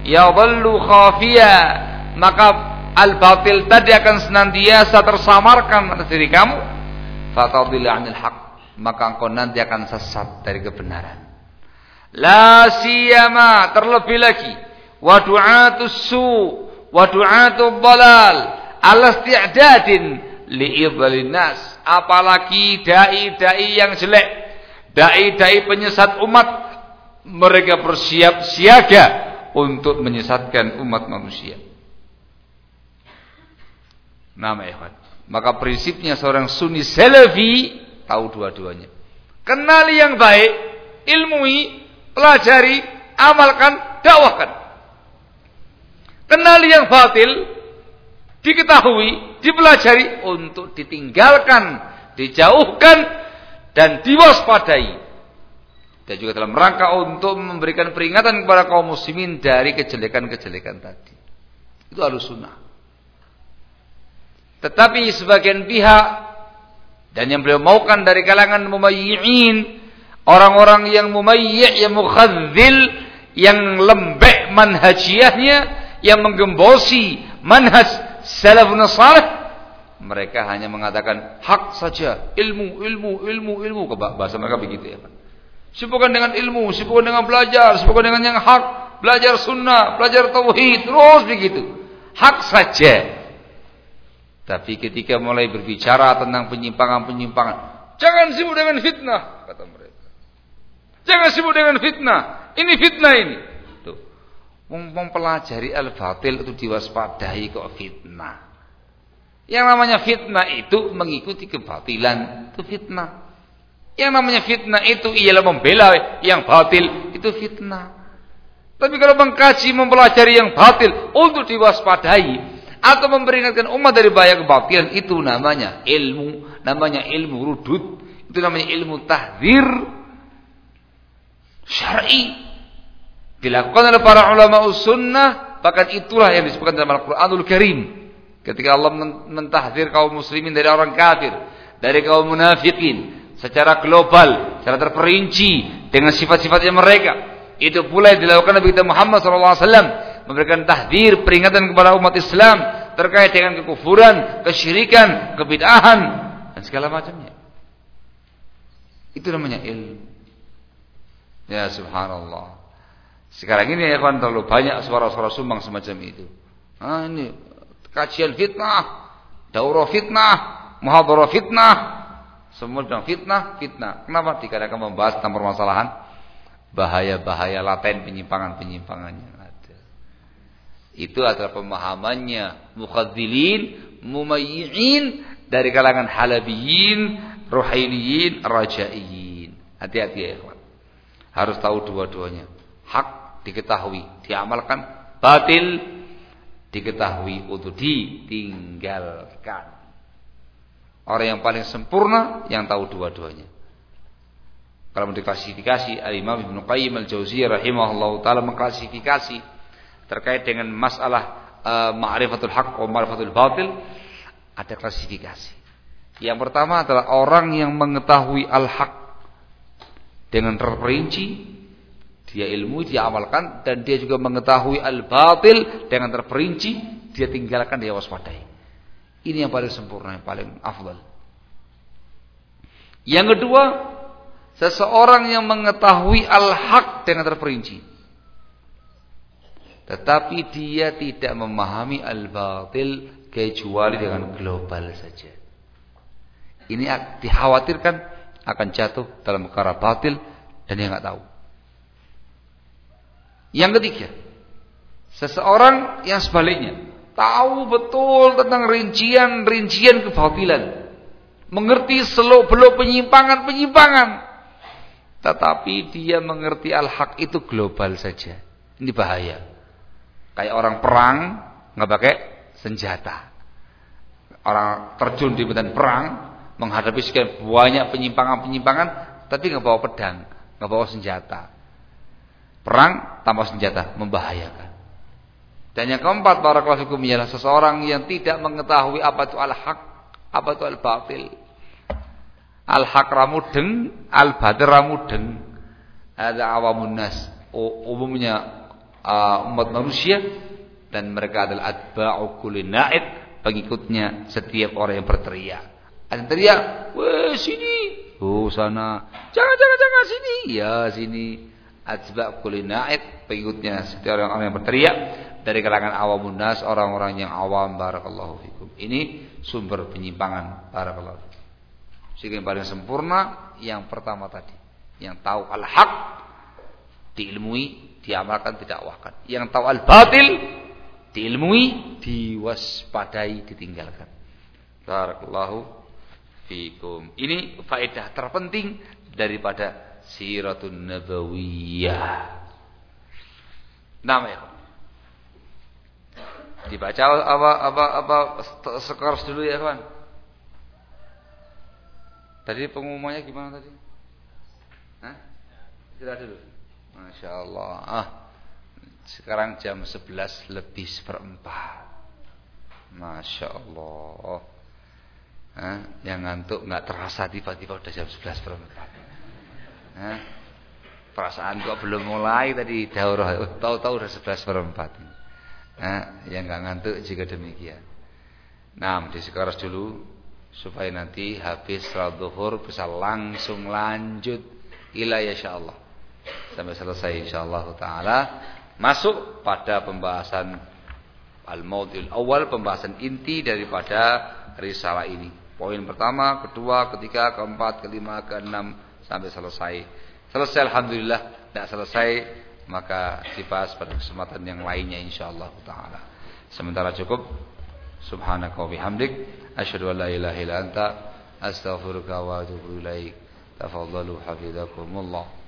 ya dhallu khafiya, maka al-batil tadi akan senantiasa tersamarkan atas diri kamu. Fatadil 'anil haq maka engkau nanti akan sesat dari kebenaran. La siyama terlebih lagi wa du'atus su wa du'atul dalal alasti'dadin li'idhalin apalagi dai-dai yang jelek dai-dai penyesat umat mereka bersiap siaga untuk menyesatkan umat manusia. Nama ikhwan. Maka prinsipnya seorang sunni salafi tahu dua-duanya. Kenali yang baik, ilmui, pelajari, amalkan, dakwahkan. Kenali yang batil, diketahui, dipelajari untuk ditinggalkan, dijauhkan dan diwaspadai. Dan juga dalam rangka untuk memberikan peringatan kepada kaum muslimin dari kejelekan-kejelekan tadi. Itu harus sunnah. Tetapi sebagian pihak dan yang beliau maukan dari kalangan mumayyi'in, orang-orang yang mumayyi' yang mukhadzil, yang lembek manhajiahnya yang menggembosi manhaj salafun salih mereka hanya mengatakan hak saja ilmu ilmu ilmu ilmu. Bahasa mereka begitu ya? Sibukkan dengan ilmu sibukkan dengan belajar sibukkan dengan yang hak. Belajar sunnah belajar tauhid terus begitu. Hak saja. Tapi ketika mulai berbicara tentang penyimpangan-penyimpangan jangan sibuk dengan fitnah kata mereka. Jangan sibuk dengan fitnah. Ini fitnah ini mempelajari al-batil itu diwaspadai kok fitnah. Yang namanya fitnah itu mengikuti kebatilan, itu fitnah. Yang namanya fitnah itu ialah membela yang batil, itu fitnah. Tapi kalau mengkaji, mempelajari yang batil untuk diwaspadai atau memperingatkan umat dari bahaya kebatilan itu namanya ilmu, namanya ilmu rudud, itu namanya ilmu tahdir syar'i dilakukan oleh para ulama sunnah bahkan itulah yang disebutkan dalam Al-Qur'anul Karim ketika Allah mentahdir kaum muslimin dari orang kafir dari kaum munafikin secara global secara terperinci dengan sifat-sifatnya mereka itu pula yang dilakukan Nabi kita Muhammad SAW memberikan tahdir peringatan kepada umat Islam terkait dengan kekufuran, kesyirikan, kebid'ahan dan segala macamnya. Itu namanya ilmu. Ya subhanallah. Sekarang ini ya kawan terlalu banyak suara-suara sumbang semacam itu. Ah ini kajian fitnah, daurah fitnah, muhadarah fitnah, semua fitnah, fitnah. Kenapa? Dikarenakan membahas tentang permasalahan bahaya-bahaya laten penyimpangan-penyimpangannya ada. Itu adalah pemahamannya mukhadzilin, mumayyi'in dari kalangan halabiyin, ruhailiyin, rajaiyin. Hati-hati ya kawan. Harus tahu dua-duanya. Hak diketahui, diamalkan, batil diketahui untuk ditinggalkan. Orang yang paling sempurna yang tahu dua-duanya. Kalau diklasifikasi Al-Imam Ibnu Qayyim Al-Jauziyah rahimahullah taala mengklasifikasi terkait dengan masalah uh, ma'rifatul haq wa ma'rifatul batil ada klasifikasi. Yang pertama adalah orang yang mengetahui al-haq dengan terperinci dia ilmu, dia amalkan dan dia juga mengetahui al-batil dengan terperinci, dia tinggalkan, dia waspadai. Ini yang paling sempurna, yang paling afdal. Yang kedua, seseorang yang mengetahui al-haq dengan terperinci. Tetapi dia tidak memahami al-batil kecuali dengan global saja. Ini dikhawatirkan akan jatuh dalam perkara batil dan dia nggak tahu. Yang ketiga, seseorang yang sebaliknya tahu betul tentang rincian-rincian kebatilan, mengerti seluk-beluk penyimpangan-penyimpangan, tetapi dia mengerti al-haq itu global saja. Ini bahaya. Kayak orang perang nggak pakai senjata. Orang terjun di medan perang menghadapi sekian banyak penyimpangan-penyimpangan, tapi nggak bawa pedang, nggak bawa senjata. Perang tanpa senjata membahayakan. Dan yang keempat para klasikum ialah seseorang yang tidak mengetahui apa itu al-haq, apa itu al-batil. Al-haq ramudeng, al-batil ramudeng. Ada awamun nas, umumnya uh, umat manusia dan mereka adalah atba'u kulli na'id, pengikutnya setiap orang yang berteriak. Ada teriak, "Wah, sini." Oh, sana. Jangan, jangan, jangan sini. Ya, sini Azba kulli na'id pengikutnya setiap orang-orang yang berteriak dari kalangan awamun nas orang-orang yang awam barakallahu fikum. Ini sumber penyimpangan barakallahu sehingga yang paling sempurna yang pertama tadi yang tahu al-haq diilmui diamalkan didakwahkan. Yang tahu al-batil diilmui diwaspadai ditinggalkan. Barakallahu fikum. Ini faedah terpenting daripada siratun nabawiyah. Nama ya. Dibaca apa apa apa skors dulu ya kawan. Tadi pengumumannya gimana tadi? Hah? Sudah dulu. Masya Allah. Ah, sekarang jam 11 lebih seperempat. Masya Allah. Hah? Yang ngantuk nggak terasa tiba-tiba udah jam 11 seperempat. Perasaan kok belum mulai tadi daurah, tahu-tahu udah 11 perempat. Nah, yang nggak ngantuk jika demikian. Nah, disekaras dulu supaya nanti habis salat zuhur bisa langsung lanjut ila Allah Sampai selesai insyaallah taala masuk pada pembahasan al-maudil awal pembahasan inti daripada risalah ini. Poin pertama, kedua, ketiga, keempat, kelima, keenam sampai selesai. Selesai alhamdulillah, tidak selesai maka dibahas pada kesempatan yang lainnya insyaallah taala. Sementara cukup subhanaka wa bihamdik asyhadu an la ilaha illa anta astaghfiruka wa atubu ilaik. Tafadhalu hafizakumullah.